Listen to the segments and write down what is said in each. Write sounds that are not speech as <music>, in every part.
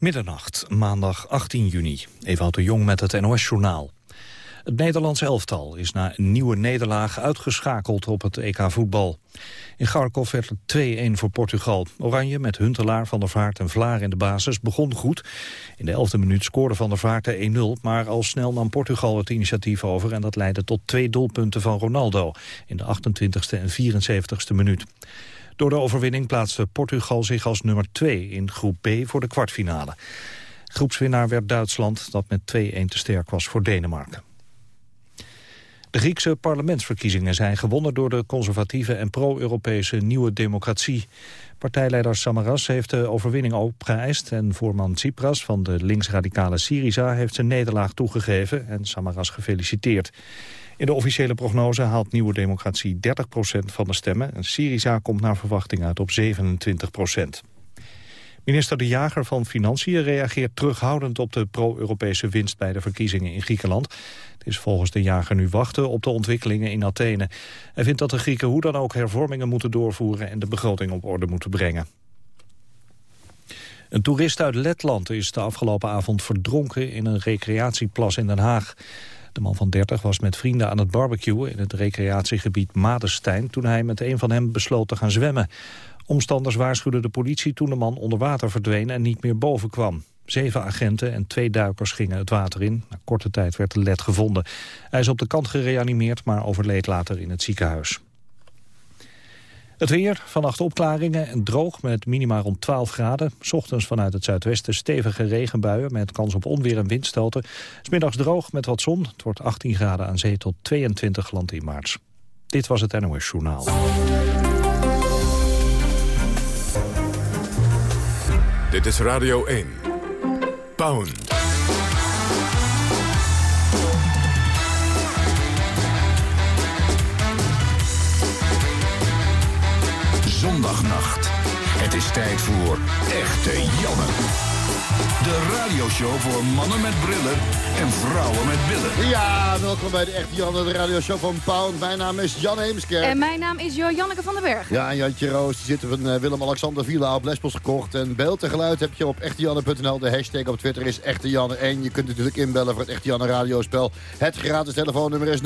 Middernacht, maandag 18 juni. Ewout de Jong met het NOS-journaal. Het Nederlands elftal is na een nieuwe nederlaag uitgeschakeld op het EK voetbal. In Garkov werd het 2-1 voor Portugal. Oranje met Huntelaar, Van der Vaart en Vlaar in de basis begon goed. In de elfde minuut scoorde Van der Vaart de 1-0, maar al snel nam Portugal het initiatief over... en dat leidde tot twee doelpunten van Ronaldo in de 28e en 74e minuut. Door de overwinning plaatste Portugal zich als nummer 2 in groep B voor de kwartfinale. Groepswinnaar werd Duitsland, dat met 2-1 te sterk was voor Denemarken. De Griekse parlementsverkiezingen zijn gewonnen door de conservatieve en pro-Europese nieuwe democratie. Partijleider Samaras heeft de overwinning opgeëist en voorman Tsipras van de linksradicale Syriza heeft zijn nederlaag toegegeven en Samaras gefeliciteerd. In de officiële prognose haalt Nieuwe Democratie 30% van de stemmen en Syriza komt naar verwachting uit op 27% Minister De Jager van Financiën reageert terughoudend op de pro-Europese winst bij de verkiezingen in Griekenland. Het is volgens De Jager nu wachten op de ontwikkelingen in Athene. Hij vindt dat de Grieken hoe dan ook hervormingen moeten doorvoeren en de begroting op orde moeten brengen. Een toerist uit Letland is de afgelopen avond verdronken in een recreatieplas in Den Haag. De man van 30 was met vrienden aan het barbecuen in het recreatiegebied Madestein... toen hij met een van hem besloot te gaan zwemmen. Omstanders waarschuwden de politie toen de man onder water verdween en niet meer boven kwam. Zeven agenten en twee duikers gingen het water in. Na korte tijd werd de led gevonden. Hij is op de kant gereanimeerd, maar overleed later in het ziekenhuis. Het weer, vannacht opklaringen en droog met minima rond 12 graden. Ochtends vanuit het zuidwesten stevige regenbuien met kans op onweer en windstoten. Smiddags droog met wat zon. Het wordt 18 graden aan zee tot 22 land in maart. Dit was het NOS Journaal. Dit is Radio 1. Pound. Zondagnacht. Het is tijd voor Echte Janne. De radioshow voor mannen met brillen en vrouwen met billen. Ja, welkom bij de Echte Janne, de radioshow van Pound. Mijn naam is Jan Heemskerk. En mijn naam is Jo Janneke van den Berg. Ja, en Jantje Roos, die zitten van uh, Willem-Alexander Villa op Lesbos gekocht. En beeld en geluid heb je op echtejanne.nl. De hashtag op Twitter is Echte Janne. En je kunt natuurlijk inbellen voor het Echte Janne radiospel. Het gratis telefoonnummer is 0800-1121.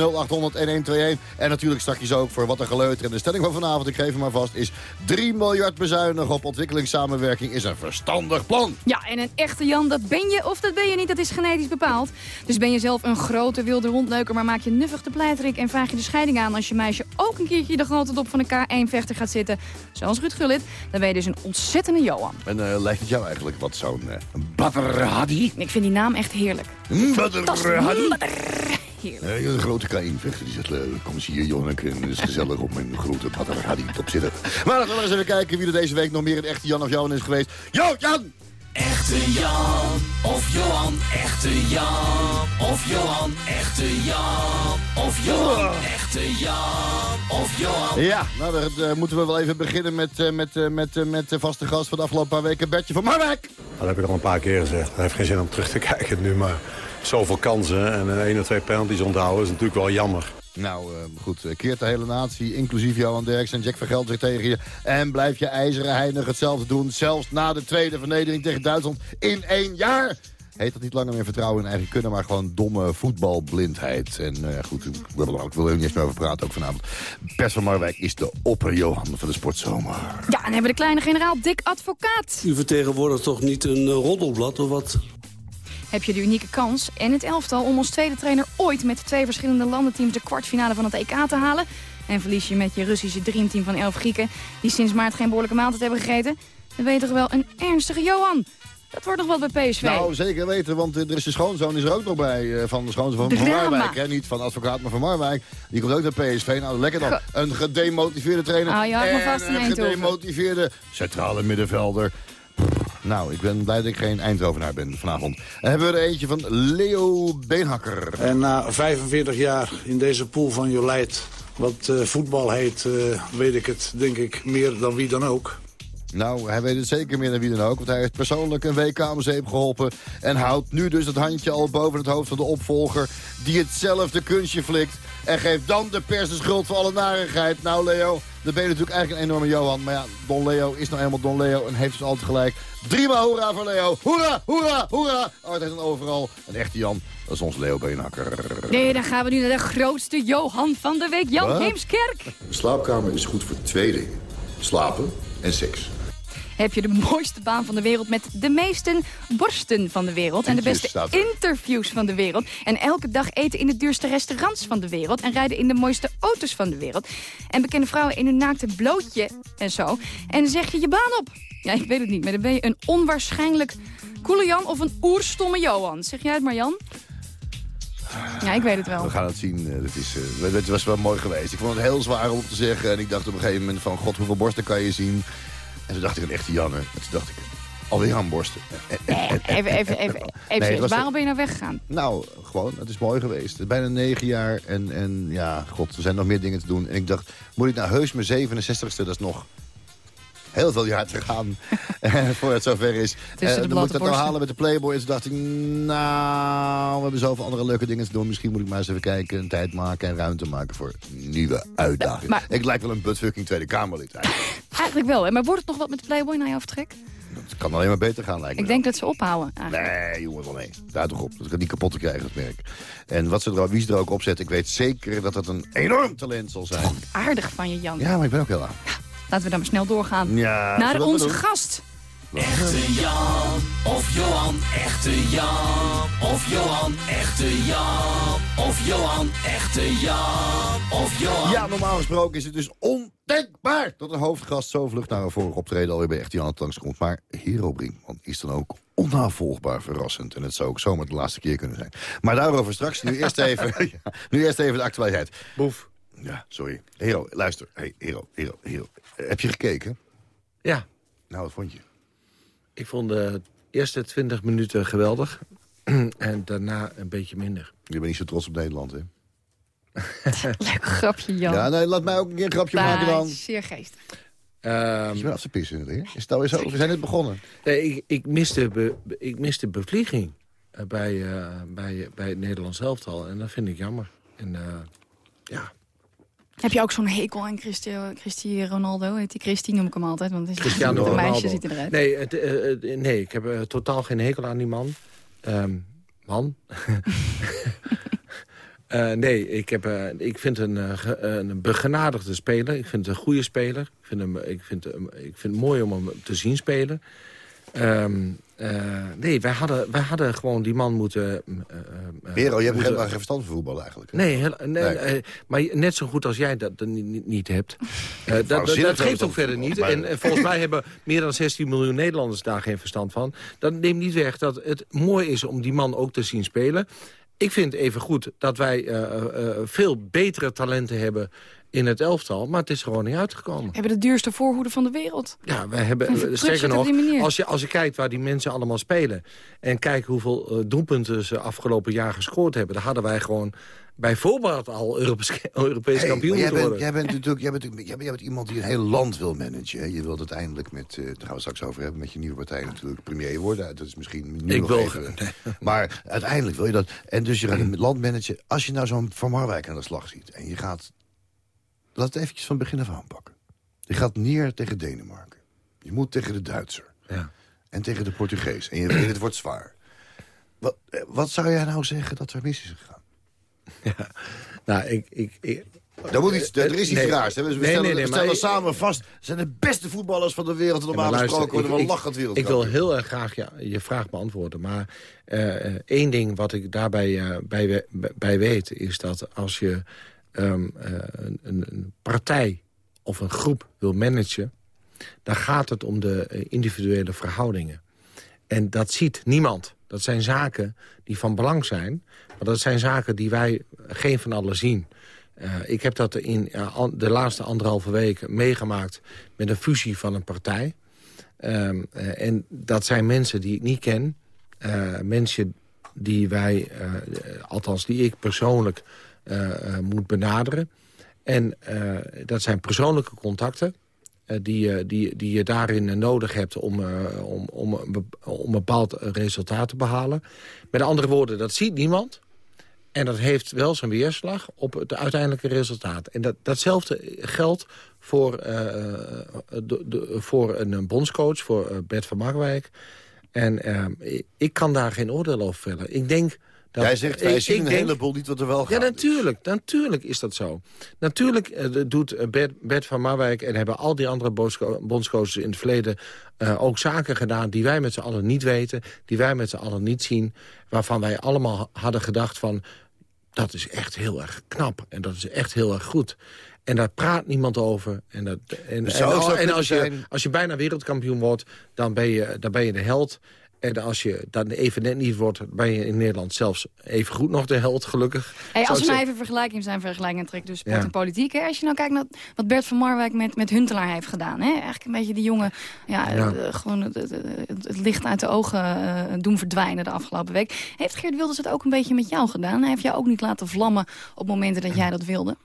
En natuurlijk straks ook voor wat een geleuter. En de stelling van vanavond, ik geef hem maar vast, is 3 miljard bezuinigen op ontwikkelingssamenwerking is een verstandig plan. Ja, en een echte Jan, dat ben je of dat ben je niet, dat is genetisch bepaald. Dus ben je zelf een grote wilde rondleuker, maar maak je nuffig de pleitrik... en vraag je de scheiding aan als je meisje ook een keertje de grote dop van de K1-vechter gaat zitten... zoals Ruud Gullit, dan ben je dus een ontzettende Johan. En uh, lijkt het jou eigenlijk wat zo'n uh? Ik vind die naam echt heerlijk. Badr Hadi? Heerlijk. Ja, een grote K1-vechter die zegt, uh, kom eens hier Johan, en het is gezellig op mijn grote Badr Hadi top zitten. Maar dan gaan we eens even kijken wie er deze week nog meer een echte Jan of Johan is geweest. Jo, Jan! Echte Jan of Johan, echte Jan of Johan, echte Jan of Johan, echte Jan of Johan. Ja, nou dan uh, moeten we wel even beginnen met, uh, met, uh, met, met de vaste gast van de afgelopen paar weken, Bertje van Marwijk. Dat heb ik al een paar keer gezegd. Het heeft geen zin om terug te <laughs> kijken nu, maar zoveel kansen en een 1 of twee penalties onthouden is natuurlijk wel jammer. Nou, uh, goed. Keert de hele natie, inclusief Johan Derks en Jack Vergeld zich tegen je. En blijf je ijzeren heinig hetzelfde doen. Zelfs na de tweede vernedering tegen Duitsland in één jaar. Heet dat niet langer meer vertrouwen in eigen kunnen, maar gewoon domme voetbalblindheid. En uh, goed, ik wil, er niet eens meer over praten ook vanavond. Pers van Marwijk is de opper-Johan van de sportzomer. Ja, en hebben we de kleine generaal Dick Advocaat. U vertegenwoordigt toch niet een uh, roddelblad of wat? Heb je de unieke kans en het elftal om als tweede trainer ooit met twee verschillende landenteams de kwartfinale van het EK te halen. En verlies je met je Russische dreamteam van elf Grieken die sinds maart geen behoorlijke maaltijd hebben gegeten. Dan ben je toch wel een ernstige Johan. Dat wordt nog wat bij PSV. Nou, zeker weten, want er is de schoonzoon is er ook nog bij. Uh, van de schoonzoon van, van Marwijk. Hè? Niet van advocaat, maar van Marwijk. Die komt ook naar PSV. Nou, lekker dan. Een gedemotiveerde trainer. Ah, je en vast een gedemotiveerde centrale middenvelder. Nou, ik ben blij dat ik geen Eindhovenaar ben vanavond. Dan hebben we er eentje van Leo Beenhakker. En na 45 jaar in deze pool van Jolijt, wat uh, voetbal heet, uh, weet ik het denk ik meer dan wie dan ook. Nou, hij weet het zeker meer dan wie dan ook. Want hij heeft persoonlijk een WK om zeep geholpen. En houdt nu dus het handje al boven het hoofd van de opvolger... die hetzelfde kunstje flikt. En geeft dan de pers de schuld voor alle narigheid. Nou, Leo, dan ben je natuurlijk eigenlijk een enorme Johan. Maar ja, Don Leo is nou eenmaal Don Leo en heeft dus altijd gelijk. Driemaal hoera voor Leo. Hoera, hoera, hoera. Altijd en overal. Een echte Jan, dat is ons Leo Beenhakker. Nee, dan gaan we nu naar de grootste Johan van de week. Jan Wat? Heemskerk. Een slaapkamer is goed voor twee dingen. Slapen en seks. Heb je de mooiste baan van de wereld met de meeste borsten van de wereld. En de beste er. interviews van de wereld. En elke dag eten in de duurste restaurants van de wereld. En rijden in de mooiste auto's van de wereld. En bekende vrouwen in hun naakte blootje en zo. En dan zeg je je baan op. Ja, ik weet het niet, maar dan ben je een onwaarschijnlijk coole Jan of een oerstomme Johan. Zeg jij het maar, Jan? Ja, ik weet het wel. We gaan het zien. Eh, Het, is, eh, het was wel mooi geweest. Ik vond het heel zwaar om te zeggen. En ik dacht op een gegeven moment van... God, hoeveel borsten kan je zien? En toen dacht ik een echte Janne. En toen dacht ik... Alweer aan borsten. En- en- Nee, even, even, even, even was- Waarom ben je nou weggegaan? Nou, gewoon, het is mooi geweest. Bijna negen jaar en, en ja, god, er zijn nog meer dingen te doen. En ik dacht, moet ik nou heus mijn 67ste, dat is nog heel veel jaar te gaan <laughs> voor het zover is. Eh, dan moet ik dat nou halen met de Playboy. En toen dacht ik, nou, we hebben zoveel andere leuke dingen te doen. Misschien moet ik maar eens even kijken, een tijd maken en ruimte maken voor nieuwe uitdagingen. Maar- Ik lijk wel een buttfucking Tweede Kamerlid eigenlijk. <laughs> Eigenlijk wel, hè? maar wordt het nog wat met de Playboy na jouw vertrek? Het kan alleen maar beter gaan, lijkt me. Ik denk dat ze ophouden. eigenlijk. Nee, jongen, wel nee. Daar toch op. Dat gaat niet kapot te krijgen, dat merk. En wat ze er, wie ze er ook op zet, ik weet zeker dat het een enorm talent zal zijn. Aardig van je, Jan. Ja, maar ik ben ook heel aan. Laten we dan maar snel doorgaan. Ja, Naar onze gast. Echte Jan of Johan, echte Jan of Johan, echte Jan of Johan, echte Jan of Johan. Ja, normaal gesproken is het dus ondenkbaar dat een hoofdgast zo vlug naar een vorig optreden alweer bij Echt Jan het langskomt. Maar Hero Brinkman is dan ook onnavolgbaar verrassend. En het zou ook zomaar de laatste keer kunnen zijn. Maar daarover straks. Nu eerst even, <laughs> nu eerst even de actualiteit. Boef. Ja, sorry. Hero, luister. Hey, Hero, Hero, Hero. Eh, Heb je gekeken? Ja, Nou, wat vond je? ik vond de eerste 20 minuten geweldig. <clears throat> en daarna een beetje minder. Je bent niet zo trots op Nederland, hè? <laughs> Leuk grapje, Jan. Ja, nee, laat mij ook een keer een grapje Bah, maken dan. Zeer geestig. Ehm, Je bent af te pissen, hè? Is het alweer zo? We zijn net begonnen. nee, ik, ik, miste be, ik miste bevlieging eh, bij, eh, bij, bij het Nederlands elftal. En dat vind ik jammer. En eh, ja, Heb je ook zo'n hekel aan Cristi- Cristi Ronaldo? Heet die Christy, noem ik hem altijd. Want het is Cristiano een meisje ziet eruit. Nee, het, eh, eh, nee ik heb eh, totaal geen hekel aan die man. Ehm, man? <laughs> Nee, ik, heb, ik vind een, een begenadigde speler. Ik vind het een goede speler. Ik vind, hem, ik vind, ik vind het mooi om hem te zien spelen. Ehm, eh, nee, wij hadden, wij hadden gewoon die man moeten... Hero, je hebt moeten- geen geen verstand van voetbal eigenlijk. hè? Nee, heel- nee, Nee. maar net zo goed als jij dat, dat niet, hebt. <laughs> Dat, dat, dat geeft ook verder niet. maar- En, eh, volgens mij hebben meer dan 16 miljoen Nederlanders daar geen verstand van. Dat neemt niet weg dat het mooi is om die man ook te zien spelen. Ik vind even goed dat wij veel betere talenten hebben in het elftal. Maar het is er gewoon niet uitgekomen. We hebben de duurste voorhoede van de wereld. Ja, wij hebben, sterker nog, die manier? als je, als je kijkt waar die mensen allemaal spelen... en kijkt hoeveel eh, doelpunten ze afgelopen jaar gescoord hebben... dan hadden wij gewoon bij voorbaat al Europees, Europees Hey, kampioen jij, moeten bent, worden. jij bent natuurlijk jij bent, jij, bent, jij bent iemand die een heel land wil managen. hè. Je wilt uiteindelijk met, eh daar gaan we straks over hebben, met je nieuwe partij natuurlijk premier worden. Dat is misschien nu Ik nog wil- even. Maar uiteindelijk wil je dat. En dus je gaat een <clears throat> land managen. Als je nou zo'n Van Marwijk aan de slag ziet en je gaat... Laat het eventjes van begin af aan pakken. Je gaat neer tegen Denemarken. Je moet tegen de Duitser. Ja. En tegen de Portugees. En je weet, het wordt zwaar. Wat, eh, wat zou jij nou zeggen dat er mis is gegaan? <laughs> Nou, ik... ik, ik Er, moet iets, er is iets Nee. raars. Hè? We stellen, nee, nee, we ik- samen vast. Ze zijn de beste voetballers van de wereld. En Ja, normaal gesproken worden we lachend ik, ik wil heel erg graag ja, je vraag beantwoorden. Maar eh, eh, één ding wat ik daarbij bij, bij weet... is dat als je ehm, eh, een, partij of een groep wil managen... dan gaat het om de eh, individuele verhoudingen. En dat ziet niemand. Dat zijn zaken die van belang zijn. Maar dat zijn zaken die wij geen van allen zien. Eh, ik heb dat in de laatste anderhalve week meegemaakt... met een fusie van een partij. Ehm, eh, en dat zijn mensen die ik niet ken. Mensen die wij, althans die ik persoonlijk moet benaderen. En eh, dat zijn persoonlijke contacten. eh, die, die, die je daarin eh, nodig hebt om, eh, om, om, om een bepaald eh, resultaat te behalen. Met andere woorden, dat ziet niemand. En dat heeft wel zijn weerslag op het uiteindelijke resultaat. En dat, datzelfde geldt voor, eh, eh, de, de, voor een bondscoach, voor Bert van Marwijk. En ik kan daar geen oordeel over vellen. Ik denk... Dat, Jij zegt, wij ik- zien ik een denk- heleboel niet wat er wel gaat. ja, natuurlijk. Natuurlijk is dat zo. Natuurlijk eh, doet eh, Bert, Bert van Marwijk... en hebben al die andere bondsco- bondscoaches in het verleden... eh, ook zaken gedaan die wij met z'n allen niet weten... die wij met z'n allen niet zien... waarvan wij allemaal hadden gedacht van... dat is echt heel erg knap en dat is echt heel erg goed. En daar praat niemand over. En, dat, en, als, je, als je bijna wereldkampioen wordt, dan ben je, dan ben je de held... En als je dan even net niet wordt, ben je in Nederland zelfs even goed nog de held, gelukkig. Hey, als we nou even vergelijking zijn vergelijking trekken tussen sport Ja. en politiek. Hè? Als je nou kijkt naar wat Bert van Marwijk met, met Huntelaar heeft gedaan. Hè? Eigenlijk een beetje die jongen ja, Ja. eh, gewoon het, het, het- het licht uit de ogen eh, doen verdwijnen de afgelopen week. Heeft Geert Wilders het ook een beetje met jou gedaan? Hij heeft jou ook niet laten vlammen op momenten dat jij dat wilde?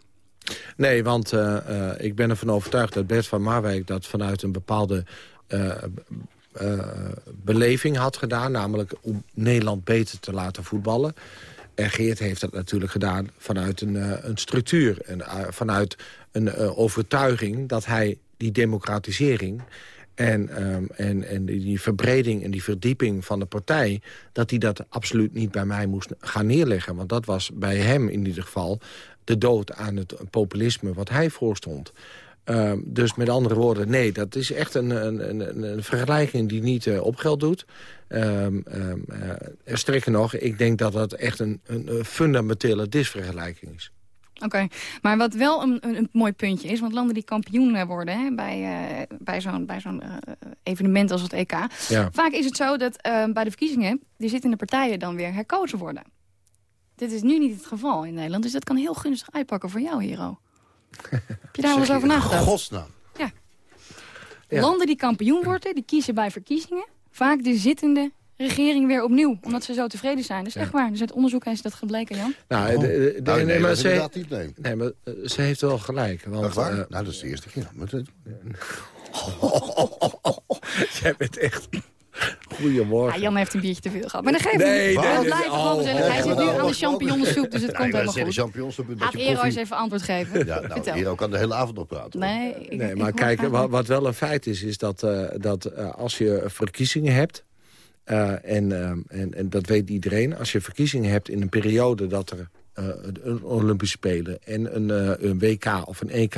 Nee, want eh, ik ben ervan overtuigd dat Bert van Marwijk... dat vanuit een bepaalde eh, beleving had gedaan. Namelijk om Nederland beter te laten voetballen. En Geert heeft dat natuurlijk gedaan vanuit een, eh, een structuur. En, eh, vanuit een overtuiging dat hij die democratisering... En, ehm, en, en die verbreding en die verdieping van de partij... dat hij dat absoluut niet bij mij moest gaan neerleggen. Want dat was bij hem in ieder geval de dood aan het populisme wat hij voorstond. Ehm, dus met andere woorden, nee, dat is echt een, een, een, een vergelijking die niet eh, op geld doet. Eh, sterker nog, ik denk dat dat echt een, een, fundamentele disvergelijking is. Oké, maar wat wel een, een, een mooi puntje is... want landen die kampioen eh, worden hè, bij, bij zo'n evenement als het EK... Ja. vaak is het zo dat bij de verkiezingen... die zittende partijen dan weer herkozen worden. Dit is nu niet het geval in Nederland, dus dat kan heel gunstig uitpakken voor jou, Hero. Heb je daar wel eens over nagedacht? Godsnaam. Ja. Landen die kampioen worden, die kiezen bij verkiezingen... vaak de zittende regering weer opnieuw, omdat ze zo tevreden zijn. Dat is echt waar. Dus uit onderzoek is dat gebleken, Jan. Nou, Oh. de- de- de- Nou, in nee, maar ze, inderdaad niet, nee. nee, maar eh, ze heeft wel gelijk. Want, Echt waar? eh, nou, dat is de eerste keer. Maar dat- <laughs> jij bent echt... Goedemorgen. Ja, Jan heeft een biertje te veel gehad. Maar dan geef Nee, hem. nee, Het nee, blijft oh. Hij zit nu aan de champignonsoep, dus het komt helemaal goed. champignons op een Laat Ero eens even antwoord geven. Ja, nou. Hero kan de hele avond nog praten. Nee, ik, Nee, ik maar kijk, wat, wat wel een feit is, is dat, eh, dat eh, als je verkiezingen hebt... eh, en, en, en dat weet iedereen, als je verkiezingen hebt in een periode dat er eh, een Olympische Spelen... en een, eh, een WK of een EK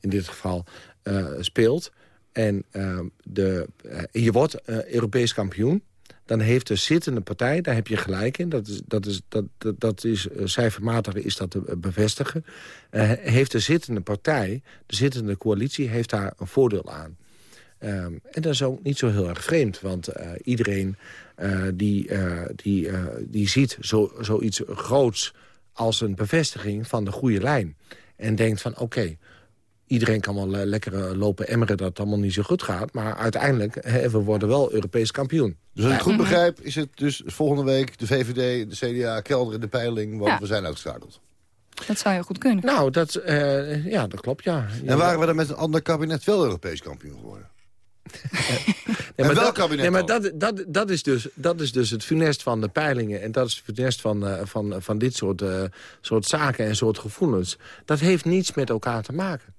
in dit geval eh, speelt... en eh, de, eh, je wordt eh, Europees kampioen... dan heeft de zittende partij, daar heb je gelijk in... dat is, dat is, dat, dat, is eh, cijfermatig is dat te bevestigen... heeft de zittende partij, de zittende coalitie... heeft daar een voordeel aan. Ehm, en dat is ook niet zo heel erg vreemd, want iedereen die, die, die ziet zo, zoiets groots als een bevestiging van de goede lijn. En denkt van oké, iedereen kan wel lekker eh, lopen emmeren dat het allemaal niet zo goed gaat. Maar uiteindelijk, hè, we worden wel Europees kampioen. Dus als ik het goed begrijp, is het dus volgende week de VVD, de CDA, kelder in de peiling, want Ja. we zijn uitgeschakeld. Dat zou heel goed kunnen. Nou, dat, eh, ja, dat klopt, ja. En waren we dan met een ander kabinet wel Europees kampioen geworden? <laughs> Nee, En maar welk dat, kabinet nee, maar dat, dat, dat, is dus, dat is dus het funest van de peilingen. En dat is het funest van, eh, van, van dit soort, eh, soort zaken en soort gevoelens. Dat heeft niets met elkaar te maken.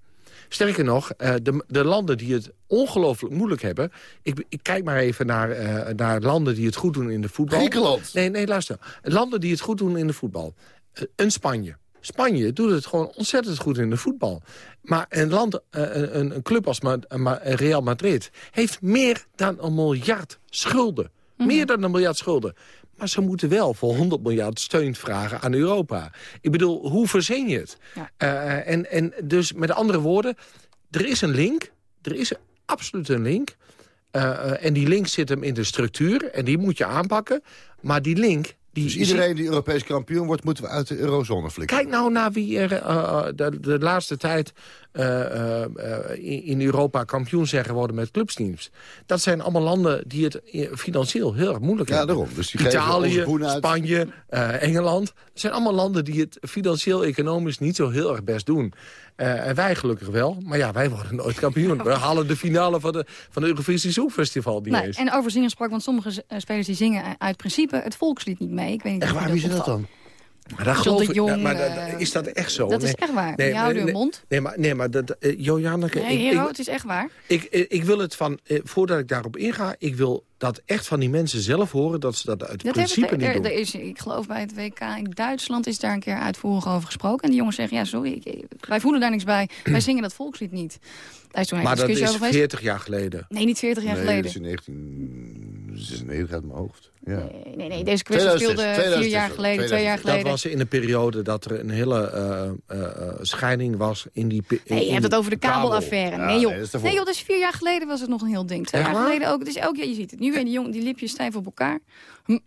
Sterker nog, eh, de, de landen die het ongelooflijk moeilijk hebben... Ik, ik kijk maar even naar, eh, naar landen die het goed doen in de voetbal. Griekenland. Nee, nee, luister. Landen die het goed doen in de voetbal. Eh, een Spanje. Spanje doet het gewoon ontzettend goed in de voetbal. Maar een, land, eh, een, een club als Real Madrid... heeft meer dan een miljard schulden. Meer dan een miljard schulden. Maar ze moeten wel voor 100 miljard steun vragen aan Europa. Ik bedoel, hoe verzin je het? Ja. Eh, en, en dus met andere woorden, er is een link. Er is absoluut een link. Eh, eh, en die link zit hem in de structuur. En die moet je aanpakken. Maar die link... Die Dus iedereen die Europees kampioen wordt, moeten we uit de eurozone flikken. Kijk nou naar wie er de, de laatste tijd in in Europa kampioen zijn geworden met clubsteams. Dat zijn allemaal landen die het eh, financieel heel erg moeilijk Ja, hebben. daarom. Dus die Italië. Spanje, eh, Engeland. Het zijn allemaal landen die het financieel economisch niet zo heel erg best doen. Eh, en wij gelukkig wel. Maar ja, wij worden nooit kampioen. We <laughs> halen de finale van de, van de Eurovisie Songfestival niet Nee, eens. en over zingen sprak, want sommige eh, spelers die zingen eh, uit principe het volkslied niet mee. Ik weet niet Echt of je waar, wie is dat opvalt. dan? Maar, dat John geloof de ik, Jong, ja, maar dat- eh, is dat echt zo? dat is echt waar. Je houdt uw nee, mond. Nee, maar, nee, maar dat, eh, Joanneke, Nee, ik- Hero, ik, het is echt waar. ik, ik, ik wil het van, eh, voordat ik daarop inga... ik wil dat echt van die mensen zelf horen... dat ze dat uit Dat principe hebben, niet er, doen. er is, ik geloof bij het WK in Duitsland is daar een keer uitvoerig over gesproken. En die jongens zeggen, ja sorry, ik- wij voelen daar niks bij. <clears throat> wij zingen dat volkslied niet. Daar is toen maar dat is over geweest. 40 jaar geleden. Nee, niet 40 jaar nee, geleden. dat is in 1996 uit mijn hoofd. Ja. Nee, nee, nee, deze kwestie 2006, speelde vier 2006, jaar geleden, twee jaar 2006. Dat geleden. was in de periode dat er een hele eh, eh, eh, scheiding was in die... pe- Nee, je in hebt het over de kabel. kabelaffaire. Ja, nee, joh. nee, dat is nee joh, dat is vier jaar geleden was het nog een heel ding. Twee Echt jaar waar? geleden ook. Dus ook, ja, je ziet het. Nu weer die jongen, die lipjes stijf op elkaar. Echt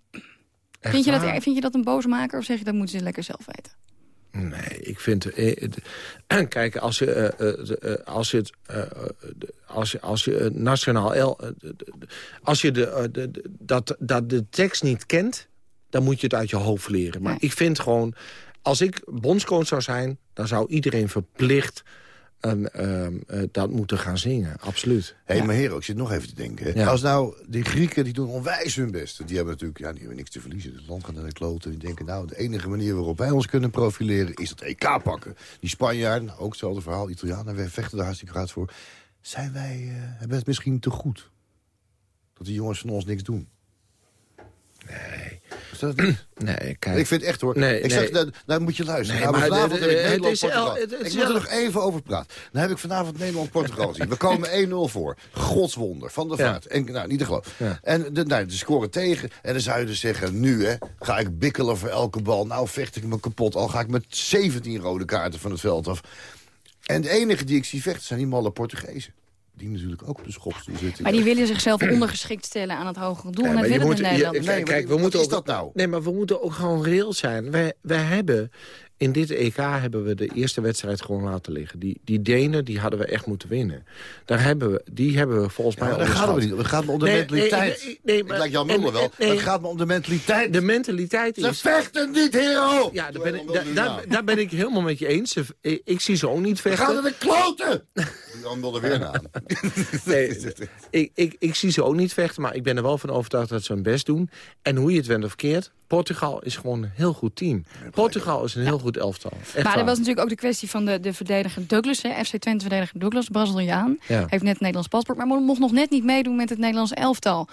Vind je, dat, vind je dat een boosmaker of zeg je dat moeten ze lekker zelf weten? Nee, ik vind... kijk, als je, als je het... eh, als je, als je nationaal... el- als je de, dat, dat de tekst niet kent... dan moet je het uit je hoofd leren. Maar ik vind gewoon... Als ik bondscoach zou zijn... dan zou iedereen verplicht... ehm, ehm, eh, dat moeten gaan zingen. Absoluut. Hé, maar heren, ik zit nog even te denken. Ja. Als nou, die Grieken die doen onwijs hun best. Die hebben natuurlijk ja, die hebben niks te verliezen. Het land gaat naar de kloten. Die denken, nou, de enige manier waarop wij ons kunnen profileren... is dat EK pakken. Die Spanjaarden, ook hetzelfde verhaal. Italianen, wij vechten daar hartstikke hard voor. Zijn wij, eh, hebben we het misschien te goed? Dat die jongens van ons niks doen. Nee. Is dat het niet? <clears throat> Nee, kijk. Ik vind echt hoor. Nee, ik nee. zeg, nou, nou moet je luisteren. Nee, nou, maar vanavond de- heb ik de- het Nederland is Portugal. el- het- het Ik moet er nog even over praten. Dan heb ik vanavond Nederland Portugal zien. We komen <laughs> 1-0 voor. Godswonder. Van de Ja. vaart. En, nou, niet te geloven. Ja. En de, nou, de scoren tegen. En dan zou je dus zeggen, nu hè, ga ik bikkelen voor elke bal. Nou vecht ik me kapot. Al ga ik met 17 rode kaarten van het veld af. En de enige die ik zie vechten zijn die malle Portugezen. Die natuurlijk ook op de schopstoel zitten. Maar die willen zichzelf ondergeschikt stellen aan het hogere doel. Ja, en dat willen moet- de Nederlanders. Nee, Kijk, we wat moeten ook, dat nou? Nee, maar we moeten ook gewoon reëel zijn. Wij, wij hebben in dit EK hebben we de eerste wedstrijd gewoon laten liggen. Die, die Denen, die hadden we echt moeten winnen. Daar hebben we, die hebben we volgens Ja, mij daar onderschat. me niet. Het gaat me om de Nee, mentaliteit. nee, nee, nee, ik maar- lijk Jan Mulder wel. het gaat me om de mentaliteit. De mentaliteit Ze is... vechten niet, hero! Ja, daar ben, ik, daar, ben ik helemaal met je eens. Ze- Ik, ik zie ze ook niet We gaan vechten. naar de kloten! <laughs> Jan Mulder weer aan. <laughs> Nee, ik, ik, ik zie ze ook niet vechten, maar ik ben er wel van overtuigd dat ze hun best doen. En hoe je het went of keert, Portugal is gewoon een heel goed team. Portugal is een heel goed elftal. Echt Maar er was natuurlijk ook de kwestie van de, de verdediger Douglas. Hè, FC Twente verdediger Douglas, Braziliaan. Ja. Heeft net het Nederlands paspoort, maar mocht nog net niet meedoen met het Nederlands elftal.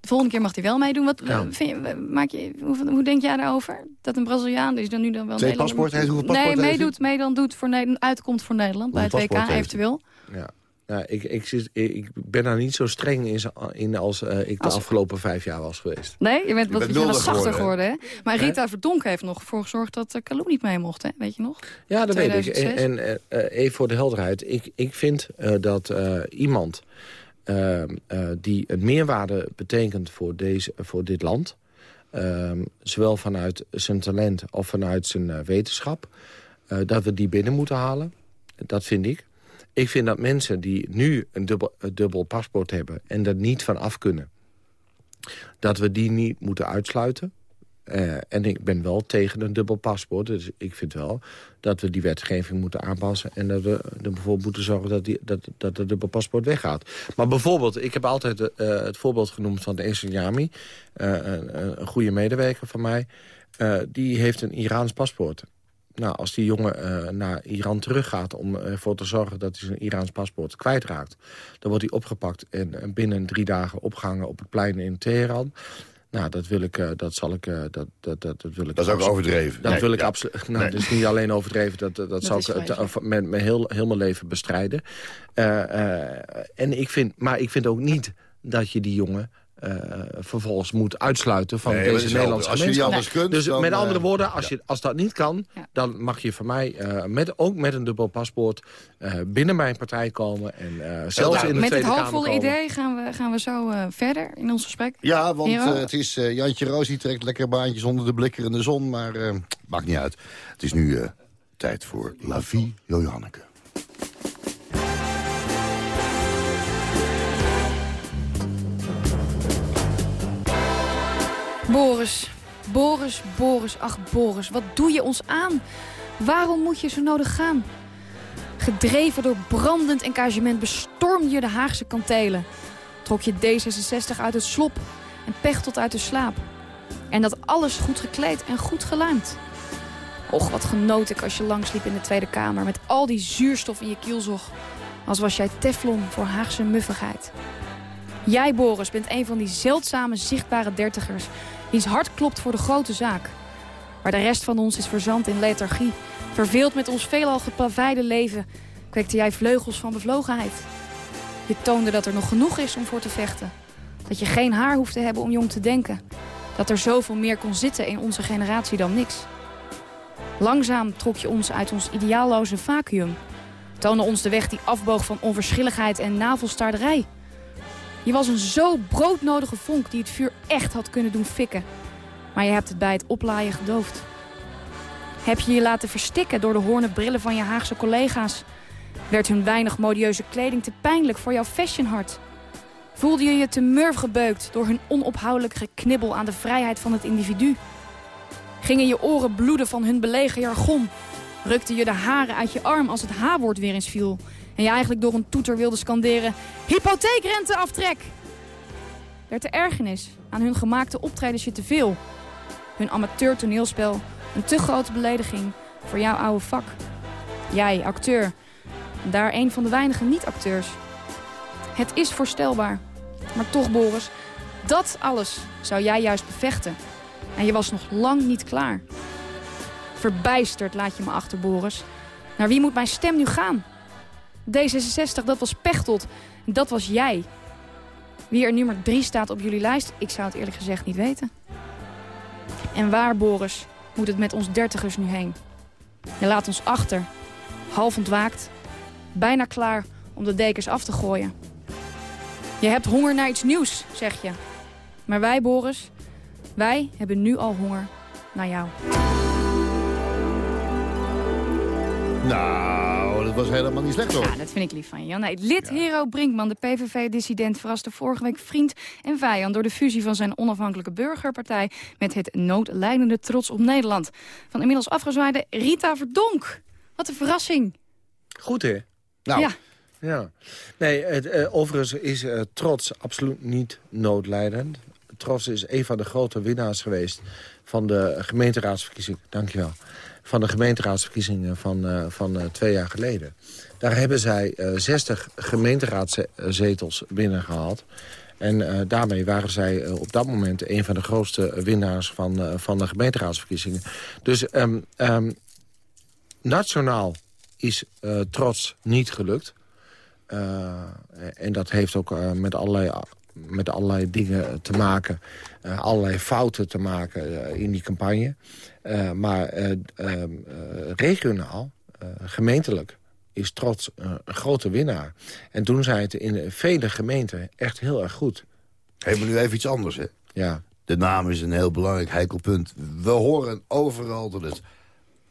De volgende keer mag hij wel meedoen. Wat, Ja. vind je, maak je, hoe, hoe denk jij daarover? Dat een Braziliaan is dan nu dan wel Twee Nederlander paspoorten heeft, hoeveel Nee, paspoorten heeft meedoet, mee dan doet voor Nederland, uitkomt voor Nederland bij het WK eventueel. Ja. Ja, ik, ik, zit- ik ben daar niet zo streng in, als eh, ik de Als- afgelopen vijf jaar was geweest. Nee, je bent wat, bent je bent wat zachter geworden, geworden. Hè? Maar Rita Verdonk heeft nog voor gezorgd dat uh, Kalou niet mee mocht. Hè? Weet je nog? Ja, dat weet ik. 2006. En, en eh, eh, even voor de helderheid. Ik, ik vind eh, dat eh, iemand eh, eh, die een meerwaarde betekent voor, deze, voor dit land... eh, zowel vanuit zijn talent of vanuit zijn eh, wetenschap... eh, dat we die binnen moeten halen. Dat vind ik. Ik vind dat mensen die nu een dubbel, dubbel paspoort hebben... en er niet van af kunnen... dat we die niet moeten uitsluiten. Eh, en ik ben wel tegen een dubbel paspoort. Dus ik vind wel dat we die wetgeving moeten aanpassen... en dat we er bijvoorbeeld moeten zorgen dat, die, dat, dat de dubbel paspoort weggaat. Maar bijvoorbeeld, ik heb altijd eh, het voorbeeld genoemd van de Esenyami... Uh, een, een goede medewerker van mij... Die heeft een Iraans paspoort. Nou, als die jongen uh, naar Iran teruggaat om ervoor te zorgen dat hij zijn Iraans paspoort kwijtraakt... dan wordt hij opgepakt en binnen drie dagen opgehangen op het plein in Teheran... Nou, dat wil ik, uh, dat zal ik, uh, dat, dat, dat, dat wil ik. Dat is ook overdreven. Dat nee, wil ik ja. absoluut. Nou, Nee. dat is niet alleen overdreven, dat, dat, dat, zal ik met, met heel, heel mijn leven bestrijden. Uh, en ik vind, maar ik vind ook niet dat je die jongen vervolgens moet uitsluiten van Nee, deze Nederlandse. Als je anders kunt, Dus dan, met andere eh, woorden, als, ja. je, als dat niet kan, Ja. dan mag je van mij uh, met, ook met een dubbel paspoort uh, binnen mijn partij komen. En uh, zelfs in de Met het Tweede Kamer hoopvolle idee gaan we, gaan we zo uh, verder in ons gesprek. Ja, want eh, het is eh, Jantje Roos die trekt lekker baantjes onder de blikkerende zon. Maar eh, maakt niet uit. Het is nu eh, tijd voor La Vie Johanneke. Boris, Boris, Boris, ach Boris, wat doe je ons aan? Waarom moet je zo nodig gaan? Gedreven door brandend engagement bestorm je de Haagse kantelen. Trok je D66 uit het slop en Pechtold uit de slaap. En dat alles goed gekleed en goed geluimd. Och, wat genoot ik als je langsliep in de Tweede Kamer... met al die zuurstof in je kielzog. Als was jij teflon voor Haagse muffigheid. Jij, Boris, bent een van die zeldzame, zichtbare dertigers... wiens hart klopt voor de grote zaak. Waar de rest van ons is verzand in lethargie. Verveeld met ons veelal geplaveide leven... kweekte jij vleugels van bevlogenheid. Je toonde dat er nog genoeg is om voor te vechten. Dat je geen haar hoeft te hebben om jong te denken. Dat er zoveel meer kon zitten in onze generatie dan niks. Langzaam trok je ons uit ons ideaalloze vacuüm. Toonde ons de weg die afboog van onverschilligheid en navelstaarderij. Je was een zo broodnodige vonk die het vuur echt had kunnen doen fikken. Maar je hebt het bij het oplaaien gedoofd. Heb je je laten verstikken door de hoornen brillen van je Haagse collega's? Werd hun weinig modieuze kleding te pijnlijk voor jouw fashionhart? Voelde je je te murf gebeukt door hun onophoudelijk geknibbel aan de vrijheid van het individu? Gingen je oren bloeden van hun belegen jargon? Rukte je de haren uit je arm als het H-woord weer eens viel? En je eigenlijk door een toeter wilde skanderen... Hypotheekrenteaftrek! Werd de ergernis aan hun gemaakte optredens je te veel? Hun amateur toneelspel een te grote belediging voor jouw oude vak? Jij, acteur, daar een van de weinige niet-acteurs. Het is voorstelbaar. Maar toch, Boris, dat alles zou jij juist bevechten. En je was nog lang niet klaar. Verbijsterd laat je me achter, Boris. Naar wie moet mijn stem nu gaan? D66, dat was Pechtold. Dat was jij. Wie er nummer drie staat op jullie lijst, ik zou het eerlijk gezegd niet weten. En waar, Boris, moet het met ons dertigers nu heen? Je laat ons achter, half ontwaakt, bijna klaar om de dekens af te gooien. Je hebt honger naar iets nieuws, zeg je. Maar wij, Boris, wij hebben nu al honger naar jou. Nou, dat was helemaal niet slecht hoor. Ja, dat vind ik lief van je. Jan. Nee, lid Hero Brinkman, de PVV-dissident, verraste vorige week vriend en vijand... door de fusie van zijn onafhankelijke burgerpartij... met het noodlijdende Trots op Nederland. Van inmiddels afgezwaaide Rita Verdonk. Wat een verrassing. Goed, hè? Nou, Ja. Ja. Nee, het, eh, overigens is eh, Trots absoluut niet noodlijdend. Trots is een van de grote winnaars geweest van de gemeenteraadsverkiezing. Dankjewel. Van de gemeenteraadsverkiezingen van, eh, van eh, twee jaar geleden. Daar hebben zij eh 60 gemeenteraadzetels binnengehaald. En eh, daarmee waren zij eh, op dat moment een van de grootste winnaars van, eh, van de gemeenteraadsverkiezingen. Dus ehm, ehm, nationaal is eh, trots niet gelukt. En dat heeft ook met, allerlei, met allerlei dingen te maken. Uh, allerlei fouten te maken in die campagne. maar regionaal, gemeentelijk, is trots een grote winnaar. En doen zij het in vele gemeenten echt heel erg goed. Hey, maar nu even iets anders, hè? Ja. De naam is een heel belangrijk heikel punt. We horen overal dat het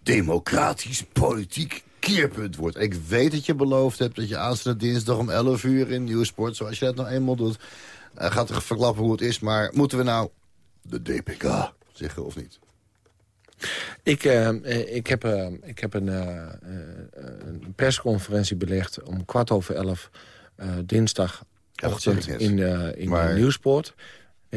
democratisch politiek keerpunt wordt. Ik weet dat je beloofd hebt dat je aanstaande dinsdag om 11 uur in Nieuwsport... zoals je dat nou eenmaal doet, uh, gaat er verklappen hoe het is. Maar moeten we nou de DPK zeggen of niet? Ik, uh, ik heb, uh, ik heb een, een, persconferentie belegd om kwart over elf dinsdagochtend ja, in, in maar... Nieuwsport.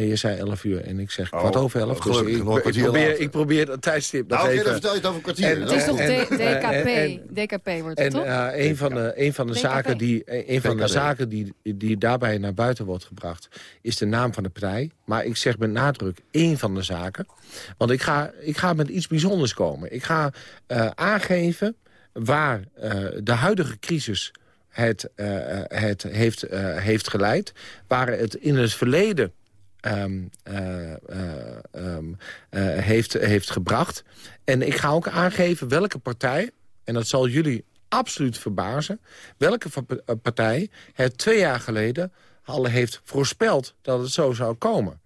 Je zei 11 uur en ik zeg kwart oh, over 11. Dus ik, ik, probeer, ik probeer het tijdstip nou, nog even... vertel je het over een kwartier. En, het is toch DKP? En, DKP wordt het, en, toch? Uh, een van de, een van de, zaken, die, een van de zaken die, die daarbij naar buiten wordt gebracht... is de naam van de partij. Maar ik zeg met nadruk één van de zaken. Want ik ga, ik ga met iets bijzonders komen. Ik ga uh, aangeven waar uh, de huidige crisis het, het heeft, heeft geleid. Waar het in het verleden Um, heeft, heeft gebracht. En ik ga ook aangeven welke partij, en dat zal jullie absoluut verbazen... welke partij het twee jaar geleden al heeft voorspeld dat het zo zou komen.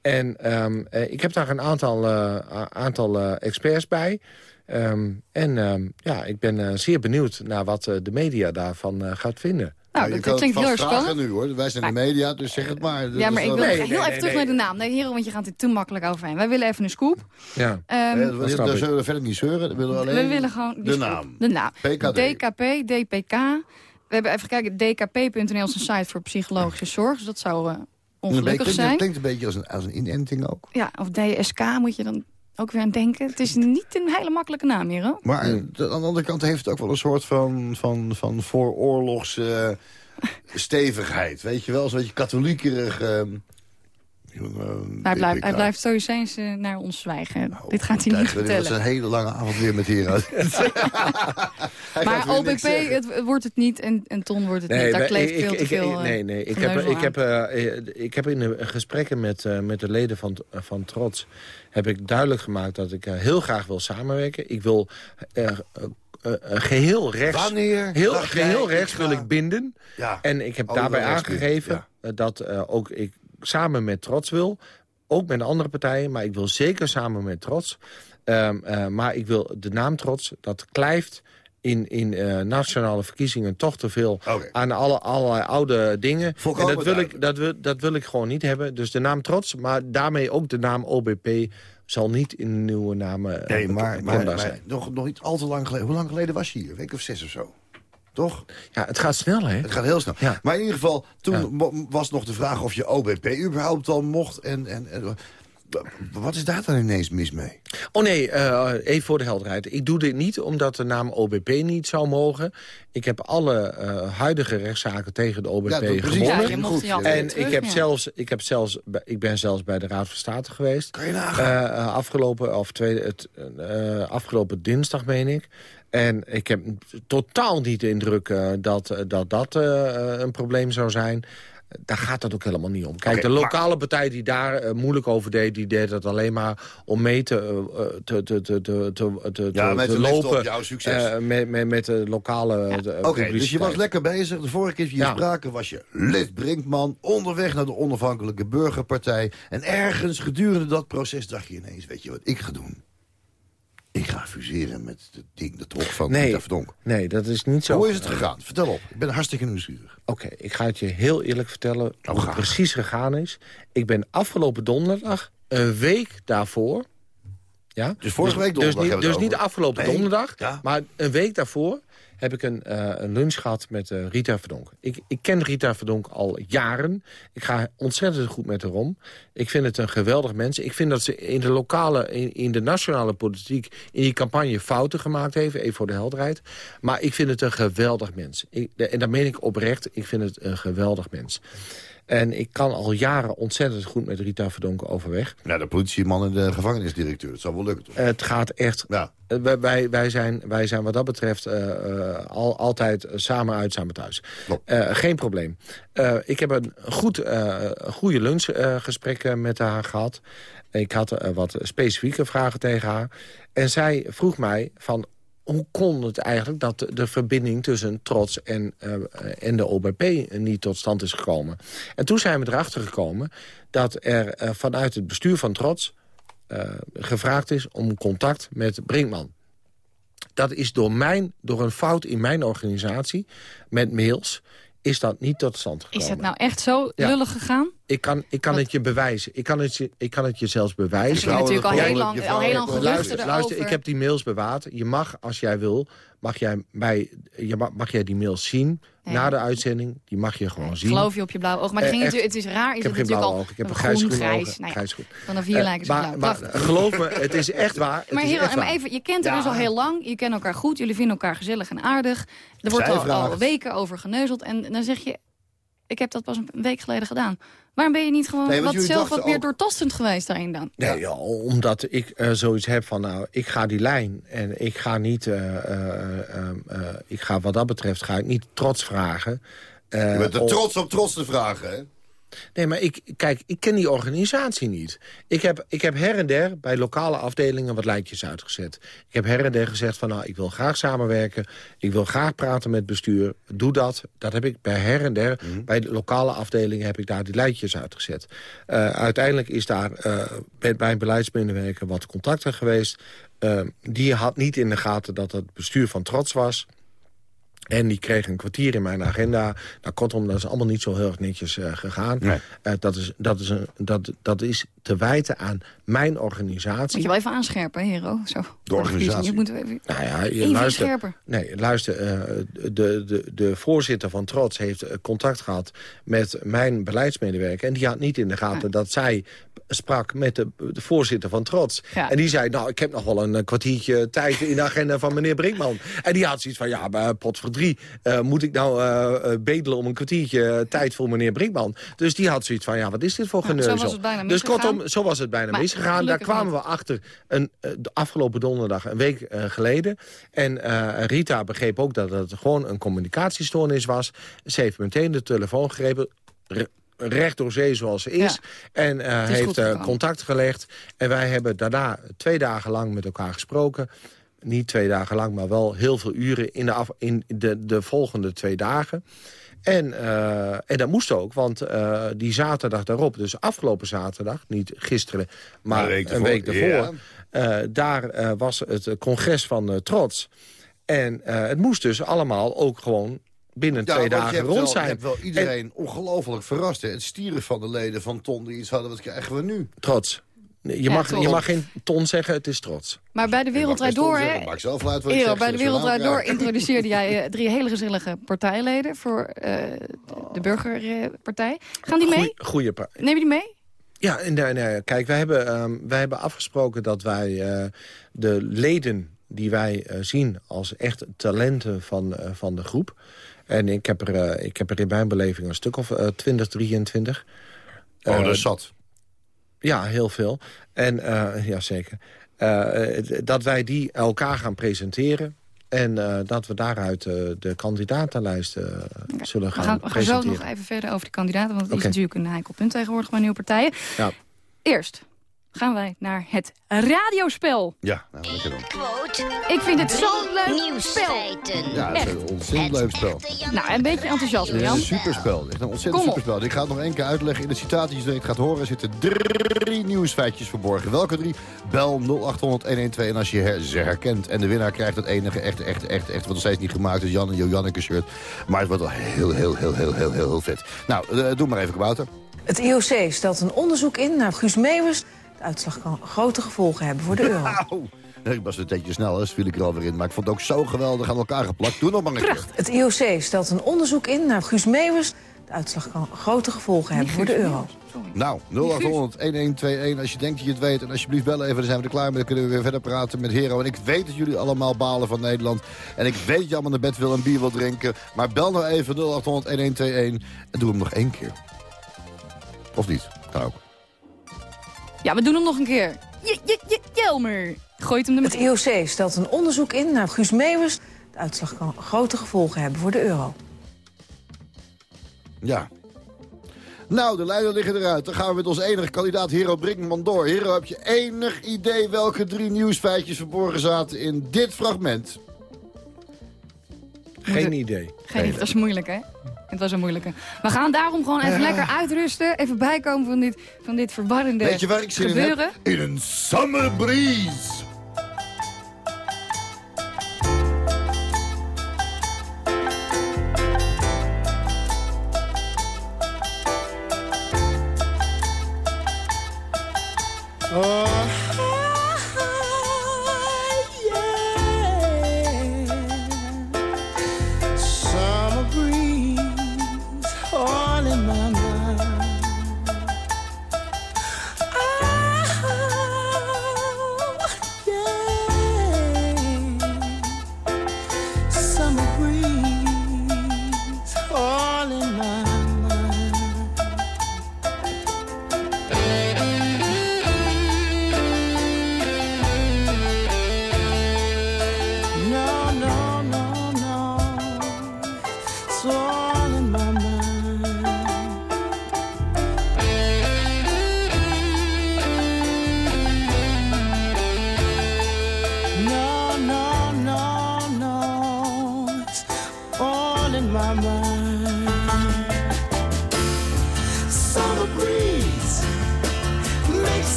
En um, ik heb daar een aantal, aantal experts bij... Um, en um, ja, ik ben uh, zeer benieuwd naar wat uh, de media daarvan uh, gaat vinden. Nou, je dat, kan klinkt het heel erg spannend. nu hoor. Wij zijn de media, dus zeg het maar. Ja, maar ik wil Nee, heel nee, even nee, terug nee. naar de naam. Nee, heren, want je gaat er te makkelijk overheen. Wij willen even een scoop. Ja. Um, Eh, dat dat ik. zullen we verder niet zeuren. Dat willen we alleen we willen gewoon... de scoop. naam. De naam. PKD. DKP, DPK. We hebben even gekeken. DKP.nl is een site voor psychologische zorg. Dus dat zou uh, ongelukkig klinkt, zijn. klinkt een beetje als een, als een inenting ook. Ja, of DSK moet je dan ook weer aan denken. Het is niet een hele makkelijke naam hier, hoor. Maar aan de andere kant heeft het ook wel een soort van, van, van vooroorlogs eh, stevigheid. Weet je wel, zo'n beetje katholiekerig... eh, jongen, Hij blijft, hij blijft stoïcijns eh, naar ons zwijgen. Oh, Dit gaat hij niet kijk, Het was vertellen. een hele lange avond weer met <laughs> hieruit. Maar OBP, het, het wordt het niet en, en Ton wordt het niet. Daar kleeft ik- veel ik- te veel eh, Nee, nee. Ik heb, ik, heb, eh, eh, ik heb in de gesprekken met, eh, met de leden van, van Trots... heb ik duidelijk gemaakt dat ik eh, heel graag wil samenwerken. Ik wil eh, eh, eh, geheel rechts... Wanneer Heel, geheel rechts wil ik binden. Ja. En ik heb Oh, daarbij aangegeven eh, dat eh, ook ik samen met Trots wil. Ook met andere partijen, maar ik wil zeker samen met Trots. Ehm, eh, maar ik wil de naam Trots, dat klijft in, in eh, nationale verkiezingen toch te veel aan alle, allerlei oude dingen. Volkomen en dat wil, ik, dat, wil, dat wil ik gewoon niet hebben. Dus de naam Trots, maar daarmee ook de naam OBP... zal niet in de nieuwe namen eh, Nee, maar, maar, kenbaar maar zijn. nog, nog niet al te lang geleden. Hoe lang geleden was je hier? Een week of zes of zo? Toch? Ja, het gaat snel, hè? Het gaat heel snel. Ja. Maar in ieder geval, toen Ja. was nog de vraag of je OBP überhaupt al mocht. En, en, en, wat is daar dan ineens mis mee? Oh nee, eh, even voor de helderheid. Ik doe dit niet omdat de naam OBP niet zou mogen. Ik heb alle eh, huidige rechtszaken tegen de OBP Ja, gewonnen. Ja, En terug, ik, heb ja. zelfs, ik, heb zelfs, ik ben zelfs bij de Raad van State geweest. Kan je nagaan? Eh, afgelopen, of tweede, het, afgelopen dinsdag, meen ik. En ik heb totaal niet de indruk dat dat, dat een probleem zou zijn. Daar gaat het ook helemaal niet om. Kijk, de maar- lokale partij die daar eh, moeilijk over deed... die deed het alleen maar om mee te, eh, te, te, te, te, te, Ja, met te lopen. jouw succes. met, met, met de lokale Ja. Oké, dus je was lekker bezig. De vorige keer dat je Ja. spraken was je lid Brinkman... onderweg naar de onafhankelijke burgerpartij. En ergens gedurende dat proces dacht je ineens... weet je wat ik ga doen? Ik ga fuseren met het ding, de trok van Nee, Verdonk. nee, dat is niet zo. Hoe is het gegaan? Vertel op. Ik ben hartstikke nieuwsgierig. Oké, ik ga het je heel eerlijk vertellen hoe het Oh, precies gegaan is. Ik ben afgelopen donderdag, een week daarvoor... Ja? Dus vorige week dus donderdag niet, hebben we dus niet afgelopen Nee, donderdag, ja. maar een week daarvoor heb ik een, eh, een lunch gehad met eh, Rita Verdonk. Ik, ik ken Rita Verdonk al jaren. Ik ga ontzettend goed met haar om. Ik vind het een geweldig mens. Ik vind dat ze in de lokale, in, de nationale politiek... in die campagne fouten gemaakt heeft, even voor de helderheid. Maar ik vind het een geweldig mens. Ik, en dat meen ik oprecht. Ik vind het een geweldig mens. En ik kan al jaren ontzettend goed met Rita Verdonk overweg. Nou, de politieman en de gevangenisdirecteur. Dat zal wel lukken, toch? Het gaat echt Ja. eh, Wij, wij, zijn, wij zijn wat dat betreft eh, eh, al, altijd samen uit, samen thuis. Geen probleem. Ik heb een goed, goede lunchgesprek met haar gehad. Ik had wat specifieke vragen tegen haar. En zij vroeg mij van... Hoe kon het eigenlijk dat de, de verbinding tussen Trots en, eh, en de OBP niet tot stand is gekomen? En toen zijn we erachter gekomen dat er eh, vanuit het bestuur van Trots eh, gevraagd is om contact met Brinkman. Dat is door, mijn, door een fout in mijn organisatie, met mails, is dat niet tot stand gekomen. Is het nou echt zo Ja. lullig gegaan? Ik kan, ik kan Wat- het je bewijzen. Ik kan het je, ik kan het je zelfs Er bewijzen. ging natuurlijk al je heel lang, al heel lang Luister, erover. luister, ik heb die mails bewaard. Je mag, als jij wil, mag jij, bij, je mag, mag jij die mails zien Ja. na de uitzending. Die mag je gewoon zien. Geloof je op je blauwe oog. Maar het, Eh, ging echt. het is raar. Is ik heb het geen natuurlijk blauwe. Ik heb een groen, grijs groen grijs. ogen. Nou ja, Grijs groen. vanaf hier Eh, lijken ze maar, blauw. maar geloof me, het is echt waar. Het Maar, echt maar even, je kent haar Ja. dus al heel lang. Je kent elkaar goed. Jullie vinden elkaar gezellig en aardig. Er wordt al, weken over geneuzeld. En dan zeg je, ik heb dat pas een week geleden gedaan. Waarom ben je niet gewoon Nee, wat zelf wat meer ook- doortastend geweest daarin dan? Nee, ja, omdat ik eh, zoiets heb van, nou, ik ga die lijn en ik ga niet, eh, eh, ik ga wat dat betreft, ga ik niet trots vragen. eh, Je bent er om- trots op trots te vragen, hè? Nee, maar ik, kijk, ik ken die organisatie niet. Ik heb, ik heb her en der bij lokale afdelingen wat lijntjes uitgezet. Ik heb her en der gezegd van, nou, ik wil graag samenwerken. Ik wil graag praten met bestuur. Doe dat. Dat heb ik bij her en der. Bij de lokale afdelingen heb ik daar die lijntjes uitgezet. Eh, uiteindelijk is daar eh, met mijn beleidsmedewerker wat contacten geweest. Eh, die had niet in de gaten dat het bestuur van Trots was... En die kreeg een kwartier in mijn agenda. Nou, kortom, dat is allemaal niet zo heel erg netjes eh, gegaan. Nee. Eh, dat, is, dat, is een, dat, dat is te wijten aan mijn organisatie. Moet je wel even aanscherpen, hè, Hero. Zo, de organisatie. moeten we even... Nou ja, je Even luister, scherper. Nee, luister, eh, de, de, de voorzitter van Trots heeft contact gehad met mijn beleidsmedewerker. En die had niet in de gaten dat zij sprak met de, de voorzitter van Trots. Ja. En die zei, nou, ik heb nog wel een kwartiertje tijd in de agenda van meneer Brinkman. En die had zoiets van, ja, maar pot voor drie eh, moet ik nou eh, eh, bedelen om een kwartiertje tijd voor meneer Brinkman. Dus die had zoiets van, ja, wat is dit voor geneuzel? bijna dus kortom, zo was het bijna misgegaan. Daar kwamen we achter een, de afgelopen donderdag, een week geleden. En Rita begreep ook dat het gewoon een communicatiestoornis was. Ze heeft meteen de telefoon gegrepen... re- recht door zee zoals ze is. Ja. En is heeft contact gelegd. En wij hebben daarna twee dagen lang met elkaar gesproken. Niet twee dagen lang, maar wel heel veel uren in de, af, in de, de volgende twee dagen. En, eh, en dat moest ook, want eh, die zaterdag daarop, dus afgelopen zaterdag... niet gisteren, maar Een week een week ervoor, daarvoor... eh, daar was het congres van Trots. En het moest dus allemaal ook gewoon binnen twee dagen rond wel, zijn. Je hebt wel iedereen ongelooflijk verrast. Hè. Het stieren van de leden van Ton die iets hadden, wat krijgen we nu? Trots. Je, Ja, mag, je mag geen ton zeggen, het is trots. Maar bij de best Door, hè, Maakt zelf uit wat ik Eero, zeg, bij de nou Door introduceerde jij eh, <laughs> drie hele gezellige partijleden voor eh, de Burgerpartij. Gaan die mee? Goeie, goeie pa- Neem je die mee? Ja, en, nee, nee, kijk, wij hebben, ehm, wij hebben afgesproken dat wij eh, de leden die wij eh, zien als echt talenten van, eh, van de groep... en ik heb, er, eh, ik heb er in mijn beleving een stuk of eh 20, 23... Oh, Eh, dat is zat. Ja, heel veel. En, eh ja, zeker. Eh, dat wij die elkaar gaan presenteren... en eh, dat we daaruit de kandidatenlijst eh, zullen We gaan, gaan, we gaan zo nog even verder over de kandidaten, want het is natuurlijk een heikel punt tegenwoordig bij nieuwe partijen. Ja. Eerst gaan wij naar het radiospel. Ja, nou, lekker dan. Ik vind het zo'n leuk spel. Ja, het is een ontzettend leuk spel. Nou, een beetje enthousiasme, Het is Jan. een superspel. Echt een ontzettend superspel. Ik ga het nog één keer uitleggen. In de citaat die je gaat horen zitten drie nieuwsfeitjes verborgen. Welke drie? Bel 0800-112 en als je ze herkent. En de winnaar krijgt het enige echte, echte, echte, echte... wat nog steeds niet gemaakt is, Jan en Jo Janneke shirt. Maar het wordt wel heel, heel, heel, heel, heel, heel, heel vet. Nou, eh, doe maar even, Kabouter. Het IOC stelt een onderzoek in naar Guus Meeuwis. De uitslag kan grote gevolgen hebben voor de euro. Auw. Ik was een beetje snel, dus viel ik er alweer in. Maar ik vond het ook zo geweldig aan elkaar geplakt. Doe nog maar een keer. Het IOC stelt een onderzoek in naar Guus Meeuwis. De uitslag kan grote gevolgen hebben voor de euro. Nou, 0800-1121 als je denkt dat je het weet. En alsjeblieft bellen even, dan zijn we er klaar mee. Dan kunnen we weer verder praten met Hero. En ik weet dat jullie allemaal balen van Nederland. En ik weet dat je allemaal naar bed wil en bier wil drinken. Maar bel nou even 0800-1121 en doe hem nog één keer. Of niet? Kan ook. Ja, we doen hem nog een keer. Je, je, je, Jelmer. Gooit hem er Het IOC stelt een onderzoek in naar Guus Meeuwis. De uitslag kan grote gevolgen hebben voor de euro. Ja. Nou, de lijnen liggen eruit. Dan gaan we met onze enige kandidaat Hero Brinkman door. Hero, heb je enig idee welke drie nieuwsfeitjes verborgen zaten in dit fragment? Geen idee. Geen, het was moeilijk, hè? Het was een moeilijke. We gaan daarom gewoon even <laughs> lekker uitrusten. Even bijkomen van dit, van dit verwarrende Weet je waar ik zin in gebeuren. heb? In een summer breeze.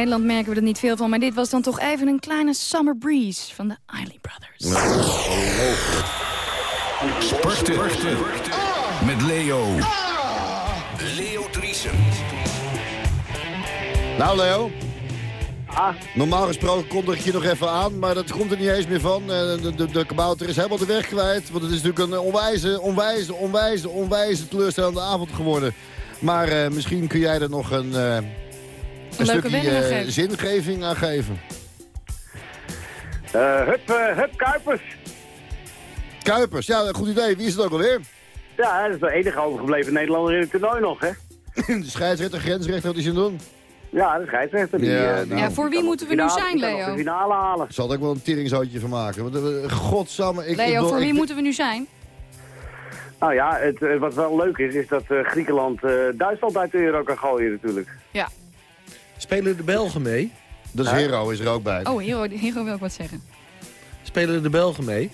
Nederland merken we er niet veel van, maar dit was dan toch even een kleine summer breeze van de Isley Brothers. Sporten. Met Leo. Leo Driesen. Nou, Leo. Normaal gesproken kondig ik je nog even aan, maar dat komt er niet eens meer van. Eh, De, de, de kabouter is helemaal de weg kwijt. Want het is natuurlijk een onwijze, onwijze, onwijze, onwijze teleurstellende avond geworden. Maar eh, misschien kun jij er nog een, eh, een leuke stukje eh, geven. zingeving aan geven. Eh, hup, eh, hup, Kuipers. Kuipers, ja, goed idee. Wie is het ook alweer? Ja, dat is de enige overgebleven Nederlander in het toernooi nog, hè? <laughs> De scheidsrechter, grensrechter, wat is hij doen? Ja, de scheidsrechter. Die, Ja, die- nou. Ja, voor wie moeten we nu finale- zijn, Leo? de finale halen. Zal er ook wel een teringzootje van maken. Want, godsamme, ik, ik Leo, voor wie ik- moeten we nu zijn? Nou ja, het, wat wel leuk is, is dat eh, Griekenland eh, Duitsland uit de euro kan gooien natuurlijk. Ja. Spelen de Belgen mee? Dat is Hero, is er ook bij. Oh, Hero, Hero wil ik wat zeggen. Spelen de Belgen mee?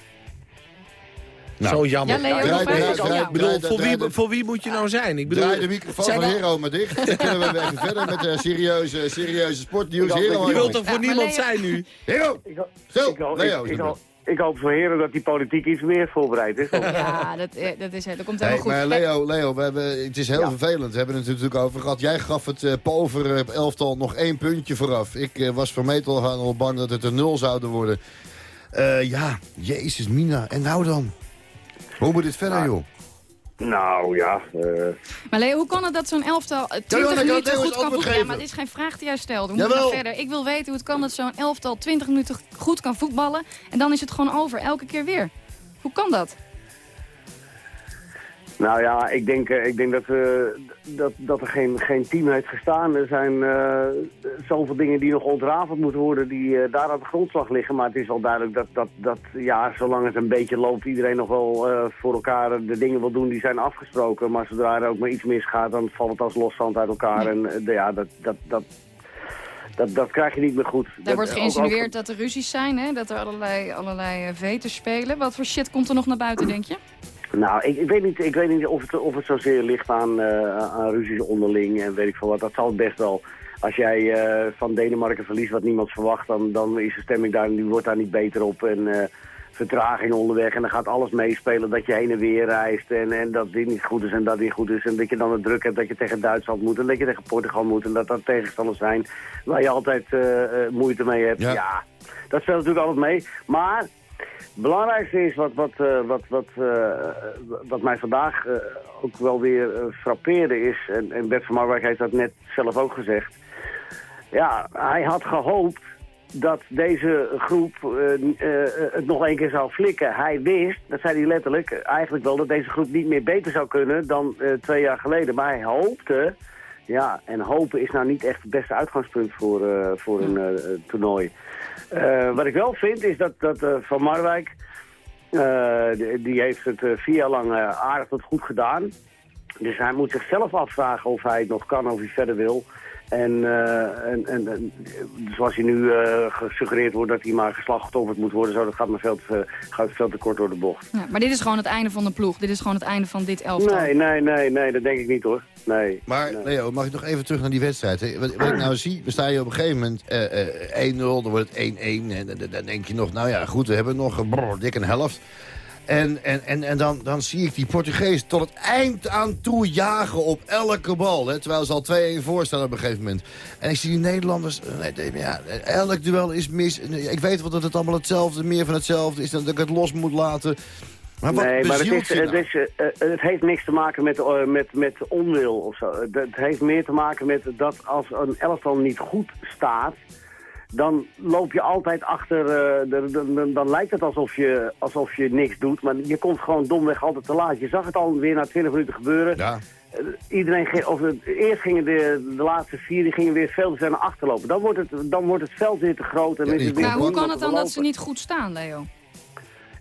Nou. Zo jammer. Ja, Leo, Draai- draai- draai-. Ik bedoel, voor wie, voor wie moet je nou zijn? Ik bedoel, Draai de microfoon van Hero maar dicht. Dan kunnen we even verder met uh, serieuze, serieuze sportnieuws. Hero, Je wilt toch voor Ja, niemand Leo- zijn nu? Hero! Ho- Leo ik, ik, er ik hoop voor heren dat die politiek iets meer voorbereid is. <laughs> Ja, dat, eh, dat, is, dat komt Hey, helemaal goed. maar Leo, Leo we hebben, het is heel Ja. vervelend. We hebben het natuurlijk over gehad. Jij gaf het uh, povere elftal nog één puntje vooraf. Ik eh, was voor metel al bang dat het een nul zouden worden. Eh, ja, jezus mina. En nou dan? Hoe moet dit verder, joh? Nou ja, eh, Maar Leo, hoe kan het dat zo'n elftal eh, 20 Johan, ik had minuten goed kan voetballen? Ja, maar het is geen vraag die jij stelt. We moeten verder. Ik wil weten hoe het kan dat zo'n elftal 20 minuten goed kan voetballen. En dan is het gewoon over, elke keer weer. Hoe kan dat? Nou ja, ik denk, eh, ik denk dat, eh, dat, dat er geen, geen team heeft gestaan. Er zijn eh, zoveel dingen die nog ontrafeld moeten worden die daar aan de grondslag liggen. Maar het is wel duidelijk dat, dat, dat ja, zolang het een beetje loopt, iedereen nog wel voor elkaar de dingen wil doen die zijn afgesproken. Maar zodra er ook maar iets misgaat, dan valt het als loszand uit elkaar. En ja, dat, dat, dat, dat, dat krijg je niet meer goed. Daar Dat- wordt geïnsinueerd ook- dat er ruzies zijn, hè? dat er allerlei, allerlei veters spelen. Wat voor shit komt er nog naar buiten, denk je? Nou, ik, ik weet niet, ik weet niet of, het, of het zozeer ligt aan, eh aan ruzies onderling en weet ik veel wat. Dat zal het best wel. Als jij eh, van Denemarken verliest wat niemand verwacht, dan, dan is de stemming daar, die wordt daar niet beter op. En eh, vertraging onderweg en dan gaat alles meespelen dat je heen en weer reist. En, en dat dit niet goed is en dat niet goed is. En dat je dan de druk hebt dat je tegen Duitsland moet en dat je tegen Portugal moet. En dat dat tegenstanders zijn waar je altijd moeite mee hebt. Ja. ja, dat speelt natuurlijk altijd mee. Maar het belangrijkste is wat, wat, eh, wat, wat, eh, wat mij vandaag eh, ook wel weer frappeerde is, en, en Bert van Marwijk heeft dat net zelf ook gezegd. Ja, hij had gehoopt dat deze groep het nog één keer zou flikken. Hij wist, dat zei hij letterlijk, eigenlijk wel dat deze groep niet meer beter zou kunnen dan twee jaar geleden. Maar hij hoopte, ja, en hopen is nou niet echt het beste uitgangspunt voor, voor een toernooi. Eh, wat ik wel vind is dat, dat eh, Van Marwijk, eh, die, die heeft het vier jaar lang aardig tot goed gedaan. Dus hij moet zichzelf afvragen of hij het nog kan, of hij verder wil. En, eh, en, en, en zoals hij nu eh, gesuggereerd wordt dat hij maar geslachtofferd moet worden, zo, dat gaat maar veel te, gaat veel te kort door de bocht. Ja, maar dit is gewoon het einde van de ploeg. Dit is gewoon het einde van dit elftal. Nee, nee, nee, nee, dat denk ik niet hoor. Nee. Maar nee. Leo, mag ik nog even terug naar die wedstrijd? hè? Wat, wat ik nou zie, we staan hier op een gegeven moment eh, eh, 1-0, dan wordt het 1-1. En dan- denk je nog, nou ja, goed, we hebben nog een brrr, dik een helft. En, en, en, en dan, dan zie ik die Portugees tot het eind aan toe jagen op elke bal. Hè, terwijl ze al 2-1 voor staan op een gegeven moment. En ik zie die Nederlanders, nee, ja, elk duel is mis. Ik weet wel dat het allemaal hetzelfde, meer van hetzelfde is. Dat ik het los moet laten. Maar wat nee, maar het, is, het, nou? is, eh, eh, het heeft niks te maken met, eh, met, met onwil of zo. Het het heeft meer te maken met dat als een elftal niet goed staat... dan loop je altijd achter... eh, de- de- de- dan lijkt het alsof je, alsof je niks doet, maar je komt gewoon domweg altijd te laat. Je zag het alweer na 20 minuten gebeuren. Ja. Eh, Iedereen ging, of het- eerst gingen de, de laatste vier die gingen weer veel te ver naar achter lopen. Dan wordt het, dan wordt het veld weer te groot. En Ja, is het Maar hoe kan het dan dat ze niet goed staan, Leo?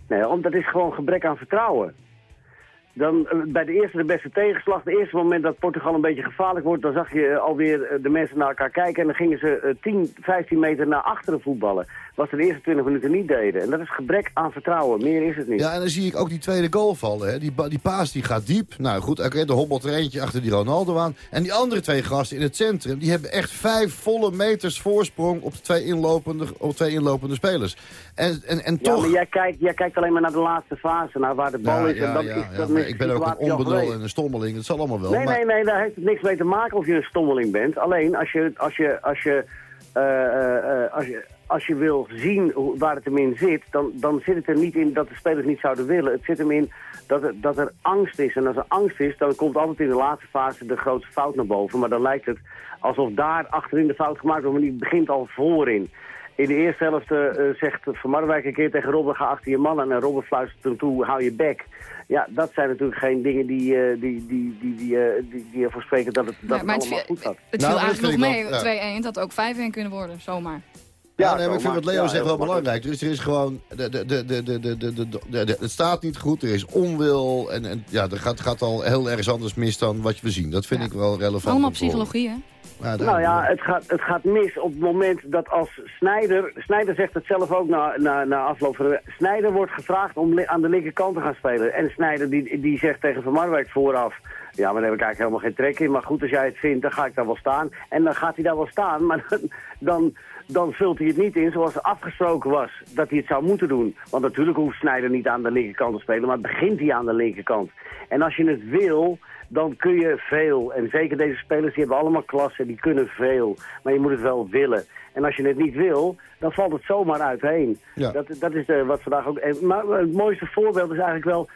Nee, omdat het is gewoon gebrek aan vertrouwen. Dan, eh, bij de eerste de beste tegenslag, het eerste moment dat Portugal een beetje gevaarlijk wordt... dan zag je eh, alweer eh, de mensen naar elkaar kijken... en dan gingen ze eh, 10, 15 meter naar achteren voetballen. Wat ze de eerste 20 minuten niet deden. En dat is gebrek aan vertrouwen, meer is het niet. Ja, en dan zie ik ook die tweede goal vallen. Hè. Die, die paas die gaat diep. Nou goed, oké, er hobbelt er eentje achter die Ronaldo aan. En die andere twee gasten in het centrum... die hebben echt vijf volle meters voorsprong... op de twee inlopende, op twee inlopende spelers. En, en, en Ja, toch... maar jij kijkt, jij kijkt alleen maar naar de laatste fase, naar waar de bal Ja, is. ja, en ja, is ja, dat is ik de ben ook een onbenul en een stommeling. Dat zal allemaal wel. Nee, maar... nee, nee, daar heeft het niks mee te maken of je een stommeling bent. Alleen als je, als je, als je, eh, eh, eh, als je, als je wil zien waar het hem in zit, dan, dan zit het er niet in dat de spelers niet zouden willen. Het zit hem in dat er, dat er angst is. En als er angst is, dan komt altijd in de laatste fase de grootste fout naar boven. Maar dan lijkt het alsof daar achterin de fout gemaakt wordt, maar die begint al voorin. In de eerste helft eh, eh, zegt Van Marwijk een keer tegen Robben, ga achter je man. En Robben fluistert hem toe, hou je bek. Ja, dat zijn natuurlijk geen dingen die, eh, die, die, die, die, eh, die, die ervoor spreken dat het, dat Ja, het allemaal viel- goed gaat. het Nou, viel dat eigenlijk nog mee, wel, ja. 2-1. Het had ook 5-1 kunnen worden, zomaar. Ja, nee, maar ik vind wat Leo zegt wel belangrijk. Dus er is gewoon, de, de, de, de, de, de, het staat niet goed, er is onwil. En, en ja, er gaat, gaat al heel ergens anders mis dan wat we zien. Dat vind ik wel relevant. Allemaal psychologie, hè? Nou ja, het gaat, het gaat mis op het moment dat als Snijder... Snijder zegt het zelf ook na, na, na afloop van de... Snijder wordt gevraagd om aan de linkerkant te gaan spelen. En Snijder die, die zegt tegen Van Marwijk vooraf... Ja, maar daar heb ik eigenlijk helemaal geen trek in. Maar goed, als jij het vindt, dan ga ik daar wel staan. En dan gaat hij daar wel staan, <laughs> maar dan, dan, dan vult hij het niet in zoals afgesproken was. Dat hij het zou moeten doen. Want natuurlijk hoeft Snijder niet aan de linkerkant te spelen, maar begint hij aan de linkerkant. En als je het wil, dan kun je veel. En zeker deze spelers, die hebben allemaal klassen, die kunnen veel. Maar je moet het wel willen. En als je het niet wil, dan valt het zomaar uitheen. Ja. Dat, dat is de, wat vandaag ook... Maar het mooiste voorbeeld is eigenlijk wel...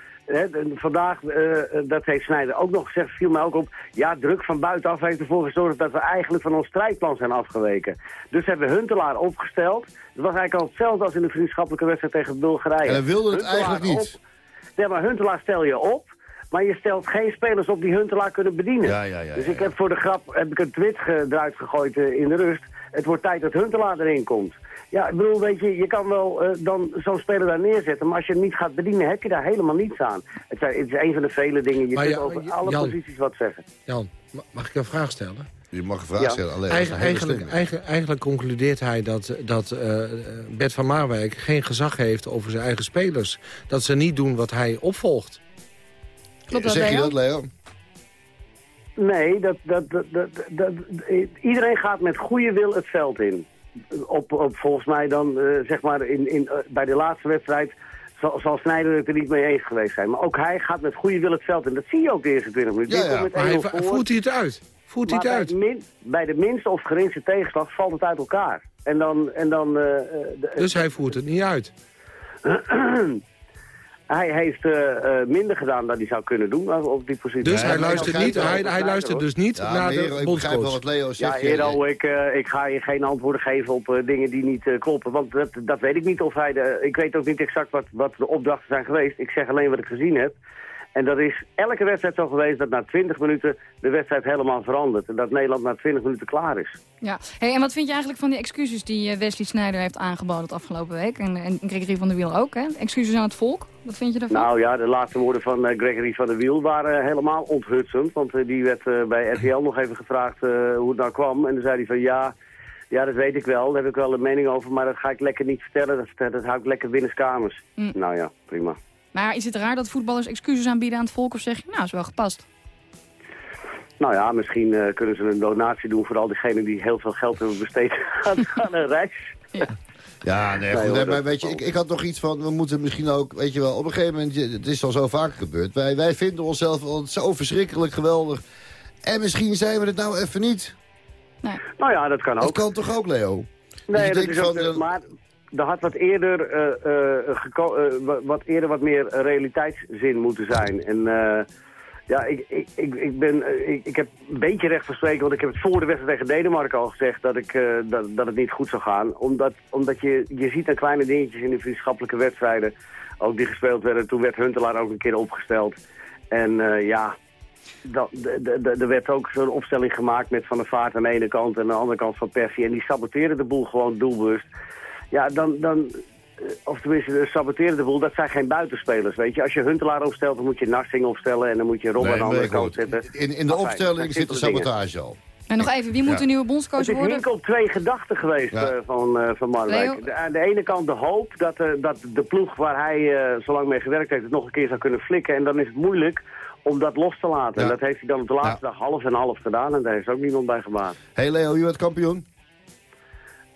Vandaag, eh, eh, dat heeft Snijder ook nog gezegd, viel mij ook op... ja, druk van buitenaf heeft ervoor gezorgd dat we eigenlijk van ons strijdplan zijn afgeweken. Dus hebben we Huntelaar opgesteld. Het was eigenlijk al hetzelfde als in de vriendschappelijke wedstrijd tegen Bulgarije. En hij wilde het Huntelaar eigenlijk niet. op. Ja, maar Huntelaar stel je op... Maar je stelt geen spelers op die Huntelaar kunnen bedienen. Ja, ja, ja, dus ik heb voor de grap heb ik een tweet ge- eruit gegooid eh, in de rust. Het wordt tijd dat Huntelaar erin komt. Ja, ik bedoel, weet je, je kan wel eh, dan zo'n speler daar neerzetten. Maar als je hem niet gaat bedienen, heb je daar helemaal niets aan. Het, zijn, het is een van de vele dingen. Je Maar kunt ja, over alle Jan- posities wat zeggen. Jan, ma- mag ik een vraag stellen? Je mag een vraag Ja. stellen. Alleen, Eigen- eigenlijk, eigen- eigenlijk concludeert hij dat, dat eh, Bert van Marwijk geen gezag heeft over zijn eigen spelers. Dat ze niet doen wat hij opvolgt. Klopt dat, Zeg je dat, Leo? Nee, dat, dat, dat, dat, dat- iedereen gaat met goede wil het veld in. Op, op volgens mij dan, eh, zeg maar, in, in, eh, bij de laatste wedstrijd zal, zal Sneijder het er niet mee eens geweest zijn. Maar ook hij gaat met goede wil het veld in. Dat zie je ook de eerste 20 minuten. Ja, ja. Maar hij, 1-0 voor. voert hij het uit? Voert hij het bij, uit? min- bij de minste of geringste tegenslag valt het uit elkaar. En dan... En dan eh, Dus hij voert het niet uit. <clears throat> hij heeft eh, eh, minder gedaan dan hij zou kunnen doen eh, op die positie. Dus hij luistert niet, hij, hij luistert dus niet Ja, naar de ik begrijp wel bondscoach. wat Leo Ja, zegt. Hero, ik, eh, ik ga je geen antwoorden geven op eh, dingen die niet eh, kloppen. Want dat, dat weet ik niet of hij... De, ik weet ook niet exact wat, wat de opdrachten zijn geweest. Ik zeg alleen wat ik gezien heb. En dat is elke wedstrijd zo geweest dat na 20 minuten de wedstrijd helemaal verandert. En dat Nederland na 20 minuten klaar is. Ja. Hey, en wat vind je eigenlijk van die excuses die eh, Wesley Sneijder heeft aangeboden het afgelopen week? En, en Gregory van der Wiel ook, hè? Excuses aan het volk. Wat vind je daarvan? Nou ja, de laatste woorden van eh, Gregory van der Wiel waren helemaal onthutsend. Want eh, die werd eh, bij RTL nog even gevraagd eh, hoe het nou kwam. En dan zei hij van ja, ja, dat weet ik wel. Daar heb ik wel een mening over. Maar dat ga ik lekker niet vertellen. Dat, dat hou ik lekker binnenskamers. Mm. Nou ja, prima. Maar is het raar dat voetballers excuses aanbieden aan het volk? Of zeg je, nou, is wel gepast? Nou ja, misschien eh, kunnen ze een donatie doen voor al diegenen die heel veel geld hebben besteed <laughs> aan, een reis. Ja, nee, Nee, goed, dat- maar weet je, ik, ik had nog iets van, we moeten misschien ook, weet je wel, op een gegeven moment, het is al zo vaak gebeurd, wij, wij vinden onszelf zo verschrikkelijk geweldig. En misschien zijn we het nou even niet. Nou ja, dat kan Dat ook. kan toch ook, Leo? Nee, je dat is ook, van, eh, maar er had wat eerder, eh, eh, eh, wa- wat eerder wat meer realiteitszin moeten zijn. En ja, ik, ik, ik, ik, ben, ik, ik heb een beetje recht van spreken, want ik heb het voor de wedstrijd tegen Denemarken al gezegd dat, ik, dat, dat het niet goed zou gaan. Omdat, omdat je, je ziet aan kleine dingetjes in de vriendschappelijke wedstrijden, ook die gespeeld werden. Toen werd Huntelaar ook een keer opgesteld. En eh, ja, er werd ook zo'n opstelling gemaakt met Van der Vaart aan de ene kant en aan de andere kant van Persie. En die saboteren de boel gewoon doelbewust. Ja, dan, dan eh, of tenminste, de saboteren de boel, dat zijn geen buitenspelers, weet je. Als je Huntelaar opstelt, dan moet je Narsing opstellen en dan moet je Rob Nee, aan de andere kant zetten. In, in de Afijn, opstelling zit de dingen. sabotage al. En nog even, wie moet de nieuwe bondscoach Het is worden? hinken op twee gedachten geweest Ja. eh, van, eh van Marwijk. De- aan de ene kant de hoop dat, eh, dat de ploeg waar hij eh, zo lang mee gewerkt heeft... het nog een keer zou kunnen flikken. En dan is het moeilijk om dat los te laten. Ja. En dat heeft hij dan op de laatste dag half en half gedaan. En daar heeft ook niemand bij gebaat. Hey Leo, wie wordt kampioen?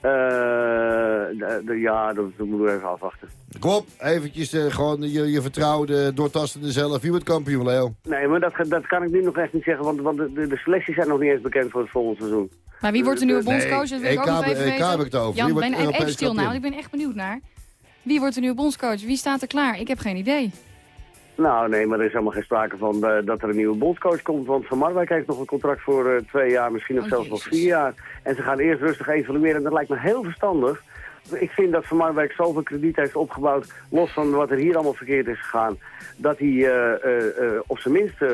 Eh, de- de- ja, dat, dat moeten we even afwachten. Kom op, eventjes eh, gewoon je, je vertrouwde, doortastende zelf. Wie wordt kampioen, Leo? Nee, maar dat, dat kan ik nu nog echt niet zeggen, want, want de, de, de selecties zijn nog niet eens bekend voor het volgende seizoen. Maar wie wordt de nieuwe Nee, bondscoach? Dat wil ik ook EK nog even EK weten. heb ik het over. Wie Jan, wordt ben, even stil nou, want ik ben echt benieuwd naar. Wie wordt de nieuwe bondscoach? Wie staat er klaar? Ik heb geen idee. Nou, nee, maar er is helemaal geen sprake van eh, dat er een nieuwe bondscoach komt. Want Van Marwijk heeft nog een contract voor eh, twee jaar, misschien of Oh, zelfs nog vier jaar. En ze gaan eerst rustig evalueren en dat lijkt me heel verstandig. Ik vind dat Van Marwijk zoveel krediet heeft opgebouwd, los van wat er hier allemaal verkeerd is gegaan, dat hij eh, eh, eh, op zijn minst eh,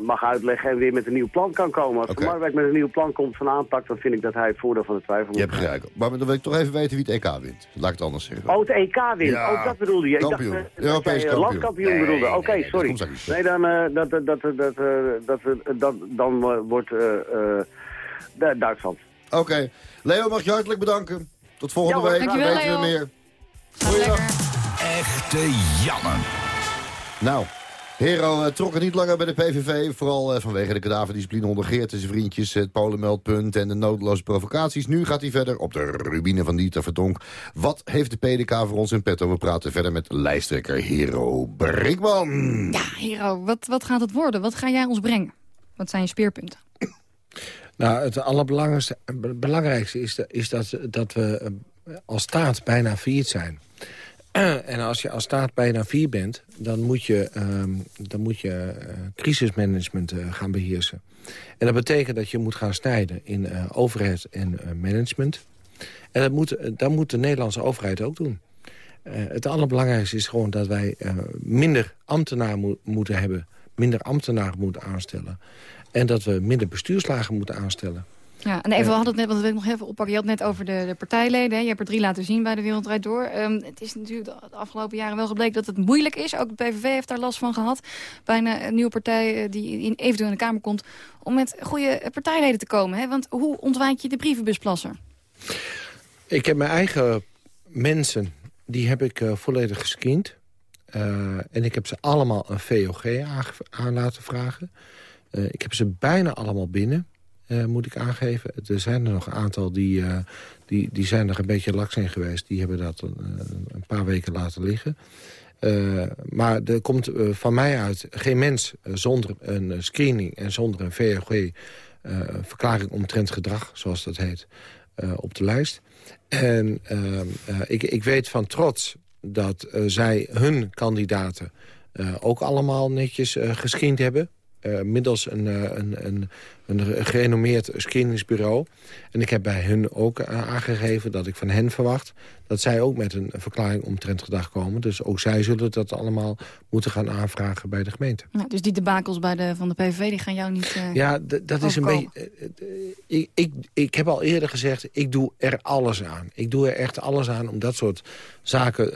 mag uitleggen en weer met een nieuw plan kan komen. Als Oké. Van Marwijk met een nieuw plan komt van aanpak, dan vind ik dat hij het voordeel van de twijfel Je moet hebt gelijk. Maar dan wil ik toch even weten wie het EK wint. Laat ik het anders zeggen. Oh, het EK wint. Ja, Oh, dat bedoelde je. kampioen. Ik dacht, Europees kampioen. landkampioen Nee, bedoelde. Oké, nee, sorry. Nee, dan, dat, dat, dat, dat, dat, dat, dan wordt Du- Duitsland. Oké. Leo, mag je hartelijk bedanken. Tot volgende Ja week. dankjewel, weten we meer. Lekker. Echte jammer. Nou, Hero eh, trok er niet langer bij de PVV. Vooral eh, vanwege de kadaverdiscipline onder Geert en zijn vriendjes... het polenmeldpunt en de noodloze provocaties. Nu gaat hij verder op de rubine van Dieter Verdonk. Wat heeft de PDK voor ons in petto? We praten verder met lijsttrekker Hero Brinkman. Ja, Hero, wat, wat gaat het worden? Wat ga jij ons brengen? Wat zijn je speerpunten? Nou, het allerbelangrijkste belangrijkste is, is dat, dat we eh, als staat bijna failliet zijn. <clears throat> En als je als staat bijna vier bent, dan moet je, ehm, dan moet je eh, crisismanagement eh, gaan beheersen. En dat betekent dat je moet gaan snijden in overheid en management. En dat moet, dat moet de Nederlandse overheid ook doen. Het allerbelangrijkste is gewoon dat wij minder ambtenaren mo- moeten hebben. Minder ambtenaren moeten aanstellen. En dat we minder bestuurslagen moeten aanstellen. Ja, en even, we hadden het net, want dat wil ik nog even oppakken. Je had het net over de, de partijleden. Hè? Je hebt er drie laten zien bij de Wereldrijd Door. Ehm, het is natuurlijk de, afgelopen jaren wel gebleken dat het moeilijk is. Ook de PVV heeft daar last van gehad. Bijna een nieuwe partij eh, die in, eventueel in de Kamer komt... om met goede eh, partijleden te komen. Hè? Want hoe ontwijk je de brievenbusplasser? Ik heb mijn eigen mensen, die heb ik eh, volledig gescreend. Eh, en ik heb ze allemaal een VOG aan laten vragen. Eh, ik heb ze bijna allemaal binnen, eh, moet ik aangeven. Er zijn er nog een aantal die, die, die zijn er een beetje laks in geweest. Die hebben dat een, een paar weken laten liggen. Maar er komt van mij uit geen mens zonder een screening... en zonder een VOG, verklaring omtrent gedrag, zoals dat heet, op de lijst. En ehm, eh, ik, ik weet van trots dat eh, zij hun kandidaten eh, ook allemaal netjes eh gescreend hebben. Eh, middels een, eh, een, een, een gerenommeerd screeningsbureau. En ik heb bij hun ook eh, aangegeven dat ik van hen verwacht... dat zij ook met een verklaring omtrent gedrag komen. Dus ook zij zullen dat allemaal moeten gaan aanvragen bij de gemeente. Nou, dus die debakels bij de, van de PVV die gaan jou niet... eh, Ja, dat is een beetje... ik, ik, ik heb al eerder gezegd, ik doe er alles aan. Ik doe er echt alles aan om dat soort zaken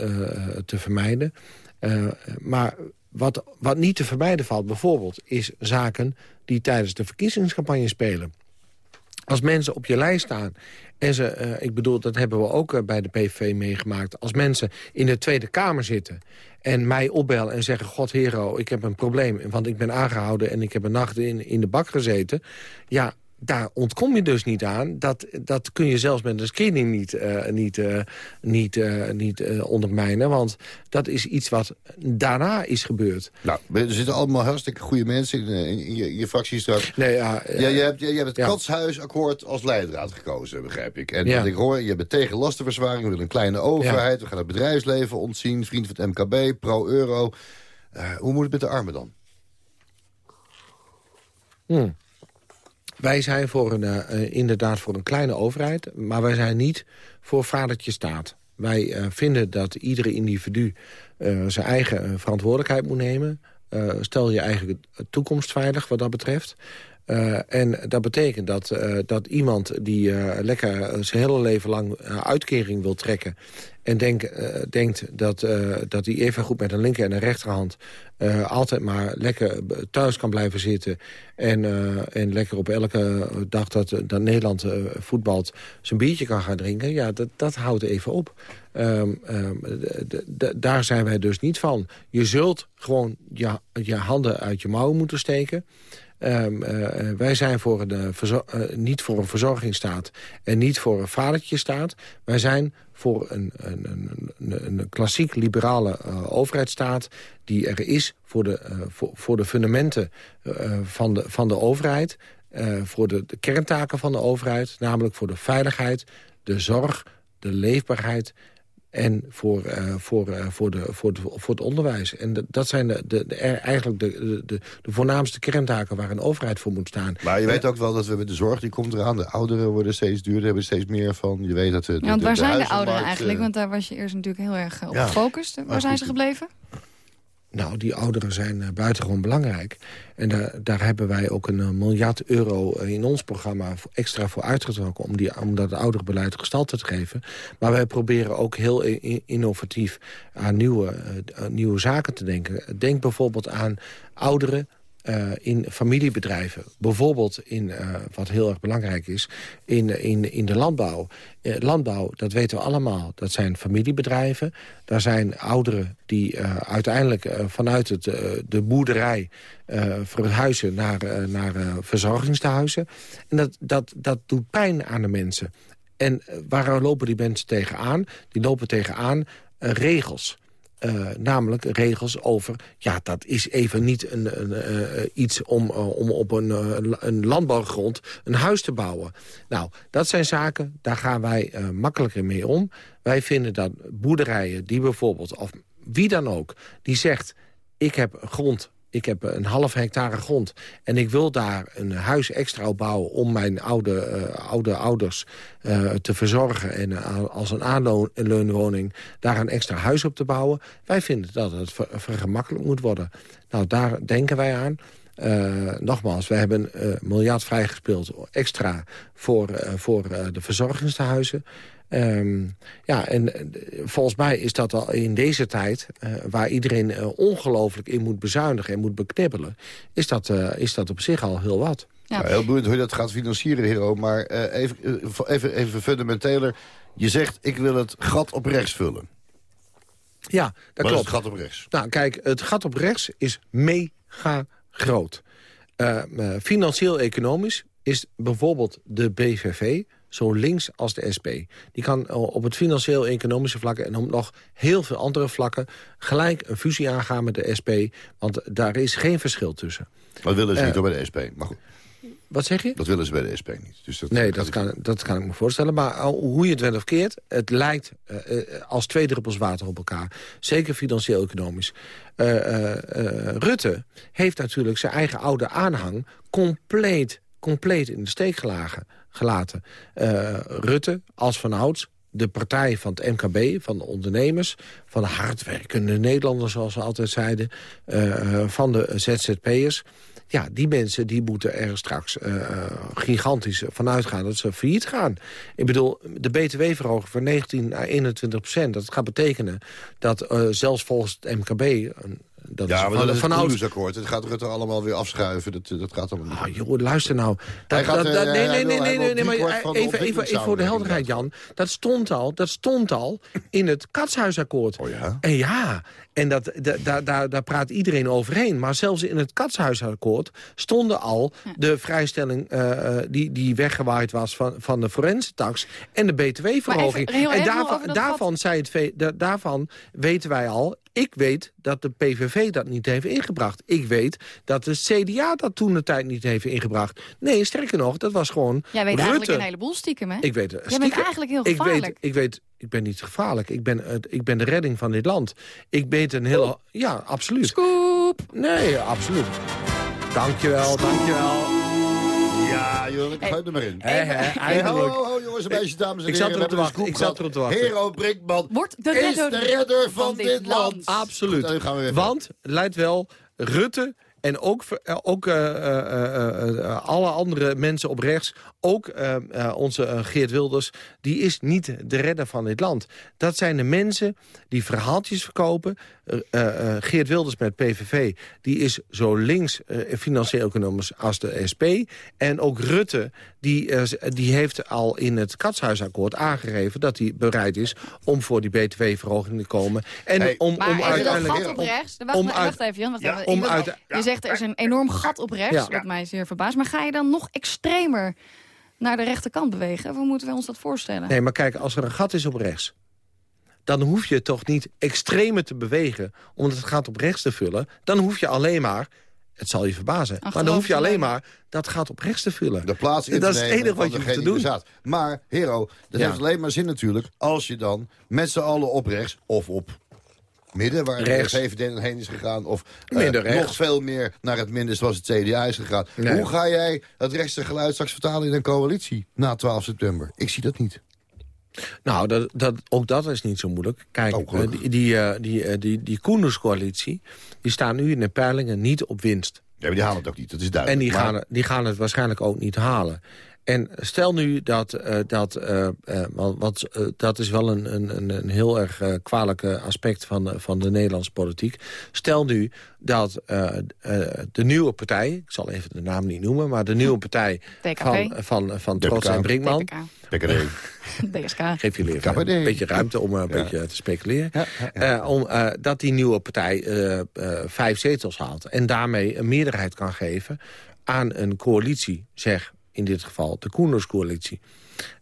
te vermijden. Maar wat, wat niet te vermijden valt bijvoorbeeld... is zaken die tijdens de verkiezingscampagne spelen. Als mensen op je lijst staan... en ze, eh, ik bedoel, dat hebben we ook eh, bij de PVV meegemaakt... als mensen in de Tweede Kamer zitten en mij opbellen en zeggen... God hero, ik heb een probleem, want ik ben aangehouden... en ik heb een nacht in, in de bak gezeten. Ja, daar ontkom je dus niet aan. Dat, dat kun je zelfs met een screening niet, eh, niet, eh, niet, eh, niet ondermijnen. Want dat is iets wat daarna is gebeurd. Nou, er zitten allemaal hartstikke goede mensen in, in je, je fractie straks. Nee, ja, Ja, je, hebt, je, je hebt het ja. katshuisakkoord als leidraad gekozen, begrijp ik. En Ja. ik hoor, je bent tegen lastenverzwaring, we willen een kleine overheid... we gaan het bedrijfsleven ontzien, vriend van het MKB, pro-euro. Hoe moet het met de armen dan? Hmm. Wij zijn voor een, eh, eh, inderdaad voor een kleine overheid, maar wij zijn niet voor vadertje staat. Wij eh, vinden dat iedere individu zijn eigen verantwoordelijkheid moet nemen. Stel je eigen toekomst veilig wat dat betreft. Uh, en dat betekent dat, uh, dat iemand die uh, lekker zijn hele leven lang uitkering wil trekken... en denk, denkt dat, dat hij even goed met een linker en een rechterhand... altijd maar lekker thuis kan blijven zitten... en, en lekker op elke dag dat, dat Nederland voetbalt zijn biertje kan gaan drinken... ja, dat, dat houdt even op. Um, um, daar zijn wij dus niet van. Je zult gewoon je, je handen uit je mouwen moeten steken... Um, uh, wij zijn voor uh, niet voor een verzorgingsstaat en niet voor een vadertjestaat. Wij zijn voor een, een, een, een klassiek liberale overheidsstaat... die er is voor de, voor, de fundamenten van, de, van de overheid... voor de, de kerntaken van de overheid, namelijk voor de veiligheid, de zorg, de leefbaarheid en voor, uh, voor, uh, voor, de, voor, de, voor het onderwijs. En de, dat zijn de, de, de, eigenlijk de, de, de voornaamste kerntaken waar een overheid voor moet staan. Maar je weet ook wel dat we met de zorg, die komt eraan. De ouderen worden steeds duurder, hebben steeds meer van. Je weet dat de, ja, want waar zijn de ouderen eigenlijk? Want daar was je eerst natuurlijk heel erg op gefocust. Waar zijn ze gebleven? Nou, die ouderen zijn uh, buitengewoon belangrijk. En daar, daar hebben wij ook een uh, miljard euro uh, in ons programma extra voor uitgetrokken... om, die, om dat ouderenbeleid gestalte te geven. Maar wij proberen ook heel innovatief aan nieuwe, nieuwe zaken te denken. Denk bijvoorbeeld aan ouderen uh, in familiebedrijven. Bijvoorbeeld in, uh, wat heel erg belangrijk is, in, in, in de landbouw. Uh, landbouw, dat weten we allemaal, dat zijn familiebedrijven. Daar zijn ouderen die uiteindelijk vanuit het, de boerderij verhuizen naar, naar verzorgingstehuizen. En dat, dat, dat doet pijn aan de mensen. En waar lopen die mensen tegenaan? Die lopen tegenaan regels. Uh, namelijk regels over... ja, dat is even niet een, een uh, iets om, uh, om op een, een landbouwgrond een huis te bouwen. Nou, dat zijn zaken, daar gaan wij makkelijker mee om. Wij vinden dat boerderijen die bijvoorbeeld, of wie dan ook... die zegt, ik heb grond ik heb een half hectare grond en ik wil daar een huis extra bouwen... om mijn oude, uh, oude ouders uh, te verzorgen en uh, als een aanleunwoning daar een extra huis op te bouwen. Wij vinden dat het ver vergemakkelijk moet worden. Nou, daar denken wij aan. Nogmaals, we hebben een miljard vrijgespeeld extra voor, voor de verzorgingstehuizen. Um, ja, en eh, volgens mij is dat al in deze tijd... Uh, waar iedereen uh, ongelooflijk in moet bezuinigen en moet beknibbelen... is dat, uh, is dat op zich al heel wat. Ja. Nou, heel boeiend hoe je dat gaat financieren, Hero. Maar even, even, even fundamenteler. Je zegt, ik wil het gat op rechts vullen. Ja, dat Wat klopt. is het gat op rechts? Nou, kijk, het gat op rechts is mega groot. Financieel-economisch is bijvoorbeeld de BVV zo links als de SP. Die kan eh, op het financieel-economische vlak... en op nog heel veel andere vlakken... gelijk een fusie aangaan met de SP. Want daar is geen verschil tussen. Dat willen ze Uh, niet door bij de SP. Maar goed, Wat zeg je? dat willen ze bij de SP niet. Dus dat, Nee, dat kan, dat kan ik me voorstellen. Maar hoe je het went of keert, het lijkt eh, eh, als twee druppels water op elkaar. Zeker financieel-economisch. Eh, eh, eh, Rutte heeft natuurlijk zijn eigen oude aanhang compleet, compleet in de steek gelagen, gelaten. Eh, Rutte, als vanouds, de partij van het MKB, van de ondernemers... van de hardwerkende Nederlanders, zoals we altijd zeiden... eh, van de ZZP'ers... Ja, die mensen die moeten er straks eh, gigantisch van uitgaan dat ze failliet gaan. Ik bedoel, de btw-verhoging van 19 naar 21 procent... dat gaat betekenen dat zelfs volgens het MKB... dat ja, is maar van, dat is het Koendersakkoord. Het gaat Rutte allemaal weer afschuiven. Dat, dat gaat allemaal niet. Ah, joh, luister nou. Hij gaat, Dat, dat, eh, dat- nee, nee, nee, nee, nee, nee, maar van even, even, even voor de helderheid, Jan. Dat stond al, dat stond al in het Katshuisakkoord. Oh ja? En ja, en dat, da- da- daar, daar praat iedereen overheen. Maar zelfs in het Katshuisakkoord stonden al de vrijstelling... eh, eh, die, die weggewaaid was van, van de forensentax en de btw-verhoging. En daarvan, daarvan, zei het, da- daarvan weten wij al... Ik weet dat de PVV dat niet heeft ingebracht. Ik weet dat de CDA dat toen de tijd niet heeft ingebracht. Nee, sterker nog, dat was gewoon Jij weet Rutte. eigenlijk een heleboel stiekem, hè? Ik weet, Jij bent eigenlijk heel ik gevaarlijk. weet, ik weet, ik ben niet gevaarlijk. Ik ben, het- ik ben de redding van dit land. Ik weet een hele... Ja, absoluut. Scoop! Nee, absoluut. Dankjewel, dankjewel. Ja, joh, gooi er maar in. Hey, ho, eindelijk. ho, ho, jongens, een beetje, dames en Ik heren. zat erop te wachten, een ik scoop zat erop te wachten. Hero Brinkman Wordt de is redder de redder van, dit land. Absoluut. Goed, dan gaan we weer Want, lijkt wel, Rutte En ook, ook eh, eh, eh, eh, alle andere mensen op rechts, ook eh, eh, onze eh, Geert Wilders... die is niet de redder van dit land. Dat zijn de mensen die verhaaltjes verkopen. Geert Wilders met PVV, die is zo links financieel-economisch als de SP. En ook Rutte, die, die heeft al in het Katshuisakkoord aangegeven... dat hij bereid is om voor die btw-verhoging te komen. En Hey, om, Maar om uiteindelijk... gat op rechts. Wacht, om wacht even, Jan. Wacht Ja, even. om uit- je zegt er is een enorm gat op rechts, Ja. wat mij zeer verbaast. Maar ga je dan nog extremer naar de rechterkant bewegen? Hoe moeten we ons dat voorstellen? Nee, maar kijk, als er een gat is op rechts... dan hoef je toch niet extremer te bewegen... om het gat op rechts te vullen. Dan hoef je alleen maar... Het zal je verbazen. maar dan hoef je alleen maar dat gat op rechts te vullen. De plaats in dat is het enige wat je hoeft te degene die doen. Maar, Hero, dat Ja. heeft alleen maar zin natuurlijk... als je dan met z'n allen op rechts of op midden... waar Rechts. de VVD heen is gegaan... of eh, nog veel meer naar het midden zoals het CDA is gegaan. Nee. Hoe ga jij het rechtse geluid straks vertalen in een coalitie... na 12 september? Ik zie dat niet. Nou, dat, dat, ook dat is niet zo moeilijk. Kijk, Oh, eh, die, die, eh, die, die, die Koenderscoalitie... die staan nu in de peilingen niet op winst. Ja, maar die halen het ook niet, dat is En duidelijk. die Maar- gaan, die gaan het waarschijnlijk ook niet halen. En stel nu dat, eh, dat uh, uh, wat, uh, dat is wel een, een, een heel erg uh, kwalijke aspect van, van de Nederlandse politiek. Stel nu dat uh, de nieuwe partij, ik zal even de naam niet noemen... maar de nieuwe partij van, van, van Trots en Brinkman... PKD. DSK. <laughs> Geef jullie even een beetje ruimte om een ja. beetje te speculeren. Ja, ja, uh, om, uh, dat die nieuwe partij uh, vijf zetels haalt. En daarmee een meerderheid kan geven aan een coalitie, zeg in dit geval de Koenderscoalitie.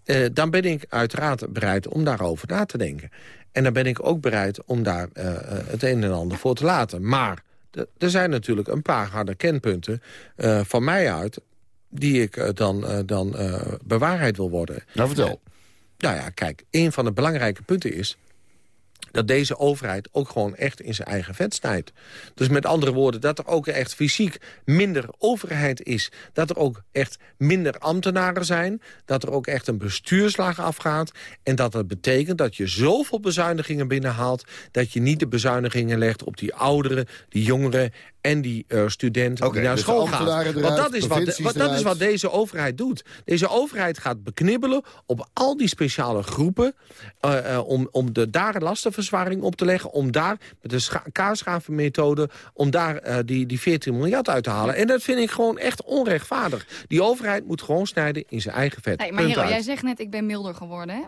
Uh, dan ben ik uiteraard bereid om daarover na te denken. En dan ben ik ook bereid om daar uh, het een en ander voor te laten. Maar er zijn natuurlijk een paar harde kenpunten uh, van mij uit... die ik dan, dan bewaarheid wil worden. Nou, vertel. nou ja, kijk, een van de belangrijke punten is dat deze overheid ook gewoon echt in zijn eigen vet snijdt. Dus met andere woorden, dat er ook echt fysiek minder overheid is. Dat er ook echt minder ambtenaren zijn. Dat er ook echt een bestuurslaag afgaat. En dat dat betekent dat je zoveel bezuinigingen binnenhaalt... dat je niet de bezuinigingen legt op die ouderen, die jongeren en die uh, studenten okay, die naar dus school gaan. Eruit, Want dat is, wat, wat, dat is wat deze overheid doet. Deze overheid gaat beknibbelen op al die speciale groepen... Uh, uh, om, om de, daar lastenverzwaring op te leggen... om daar met de kaarschavenmethode... om daar die, die 14 miljard uit te halen. En dat vind ik gewoon echt onrechtvaardig. Die overheid moet gewoon snijden in zijn eigen vet. Hey, maar Hero, jij zegt net, ik ben milder geworden, hè?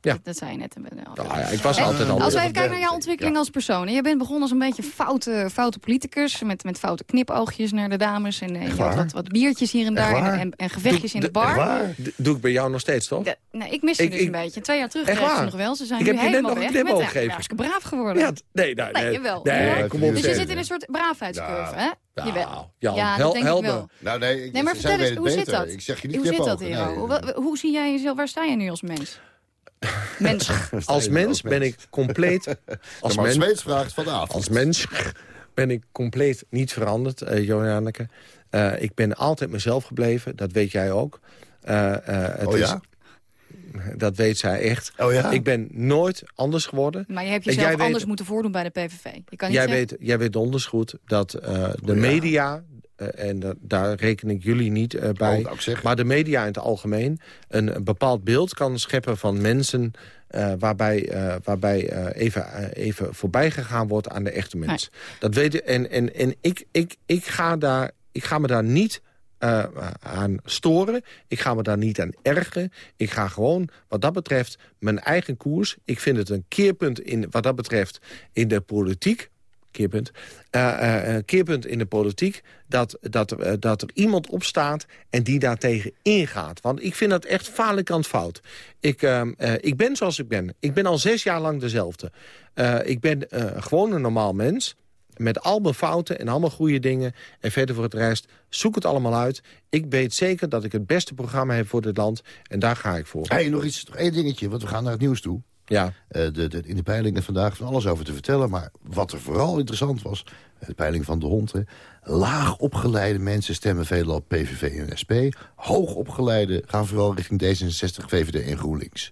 Ja. Dat, dat zei je net. Nou, ja, ik was en, altijd al... Als we even kijken naar jouw ontwikkeling ja. als persoon. Je bent begonnen als een beetje foute, foute politicus... Met, met foute knipoogjes naar de dames. En je had wat, wat biertjes hier en daar. En, en, en, gevechtjes Doe, in de bar. De, doe ik bij jou nog steeds, toch? De, nee, ik mis je ik, dus ik, een beetje. Twee jaar terug kreeg ze nog wel. Ze zijn ik nu heb je helemaal net nog weg. een knipoog Je gegeven. hartstikke braaf geworden. Ja, nee, nee, nee. kom op. Dus je zit in een soort braafheidscurve, hè? Jan, ja, hel, helder. ik wel. Nou, nee, ik, nee, maar vertel eens, hoe zit dat? Ik zeg je niet hoe zit dat, nee, Hero? Hoe, hoe zie jij jezelf? Waar sta je nu als mens? Mens. als mens ben ik compleet... Als mens, Zweeds vraagt vanavond. Als mens ben ik compleet niet veranderd, uh, Joanneke. Uh, ik ben altijd mezelf gebleven, dat weet jij ook. Uh, het oh ja? Is, dat weet zij echt. Oh ja? Ik ben nooit anders geworden. Maar je hebt jezelf anders weet, moeten voordoen bij de PVV. Je kan niet jij, zeggen... weet, jij weet donders goed dat de oh ja. media... Uh, en uh, daar reken ik jullie niet uh, bij. Oh, maar de media in het algemeen een, een bepaald beeld kan scheppen van mensen... waarbij, waarbij even, even voorbij gegaan wordt aan de echte mens. Nee. Dat weet en en, en ik, ik, ik, ga daar, ik ga me daar niet uh, aan storen. Ik ga me daar niet aan ergeren. Ik ga gewoon, wat dat betreft, mijn eigen koers. Ik vind het een keerpunt in, wat dat betreft in de politiek. Keerpunt. Uh, keerpunt in de politiek. Dat, dat, dat er iemand opstaat en die daartegen ingaat. Want ik vind dat echt falikant fout. Ik, ik ben zoals ik ben. Ik ben al zes jaar lang dezelfde. ik ben gewoon een normaal mens met al mijn fouten en allemaal goede dingen. En verder voor het rest, zoek het allemaal uit. Ik weet zeker dat ik het beste programma heb voor dit land. En daar ga ik voor. Hey, nog, iets, nog één dingetje, want we gaan naar het nieuws toe. Ja. Uh, de, de, in de peilingen vandaag van alles over te vertellen. Maar wat er vooral interessant was, de peiling van de hond... Hè, laag opgeleide mensen stemmen veelal PVV en SP. Hoog opgeleide gaan vooral richting D66, VVD en GroenLinks.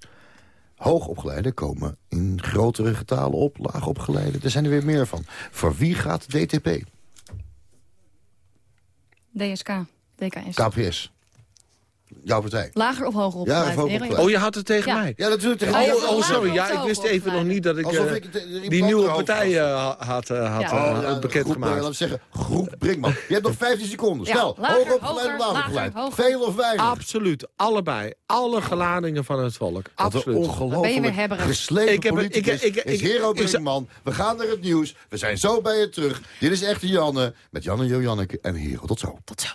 Hoogopgeleiden komen in grotere getalen op. Laag opgeleiden, er zijn er weer meer van. Voor wie gaat DTP? DSK, DKS. KPS. Jouw partij. Lager of hoger Ja, opgeleid? of hoger. Oh, je had het tegen Ja. mij? Ja, natuurlijk. tegen Oh, mij. oh, sorry. Ja, ik wist even nog niet dat ik iemand die nieuwe partij eh, had, eh, had Ja. Oh, ja, bekend groep, gemaakt. Laten we zeggen, groep Brinkman. Je hebt nog 15 seconden. Ja, Snel. lager, hoger opgeleid of lager opgeleid. Veel of weinig. Absoluut. Allebei. Alle geladingen van het volk. Absoluut. Ongelooflijk geslepen Ik heb het- politicus ik- ik- is ik- Hero ik- ik- Brinkman. We gaan naar het nieuws. We zijn zo bij je terug. Dit is Echte Janne met Janne, Jo Janneke en Hero. Tot zo. Tot zo.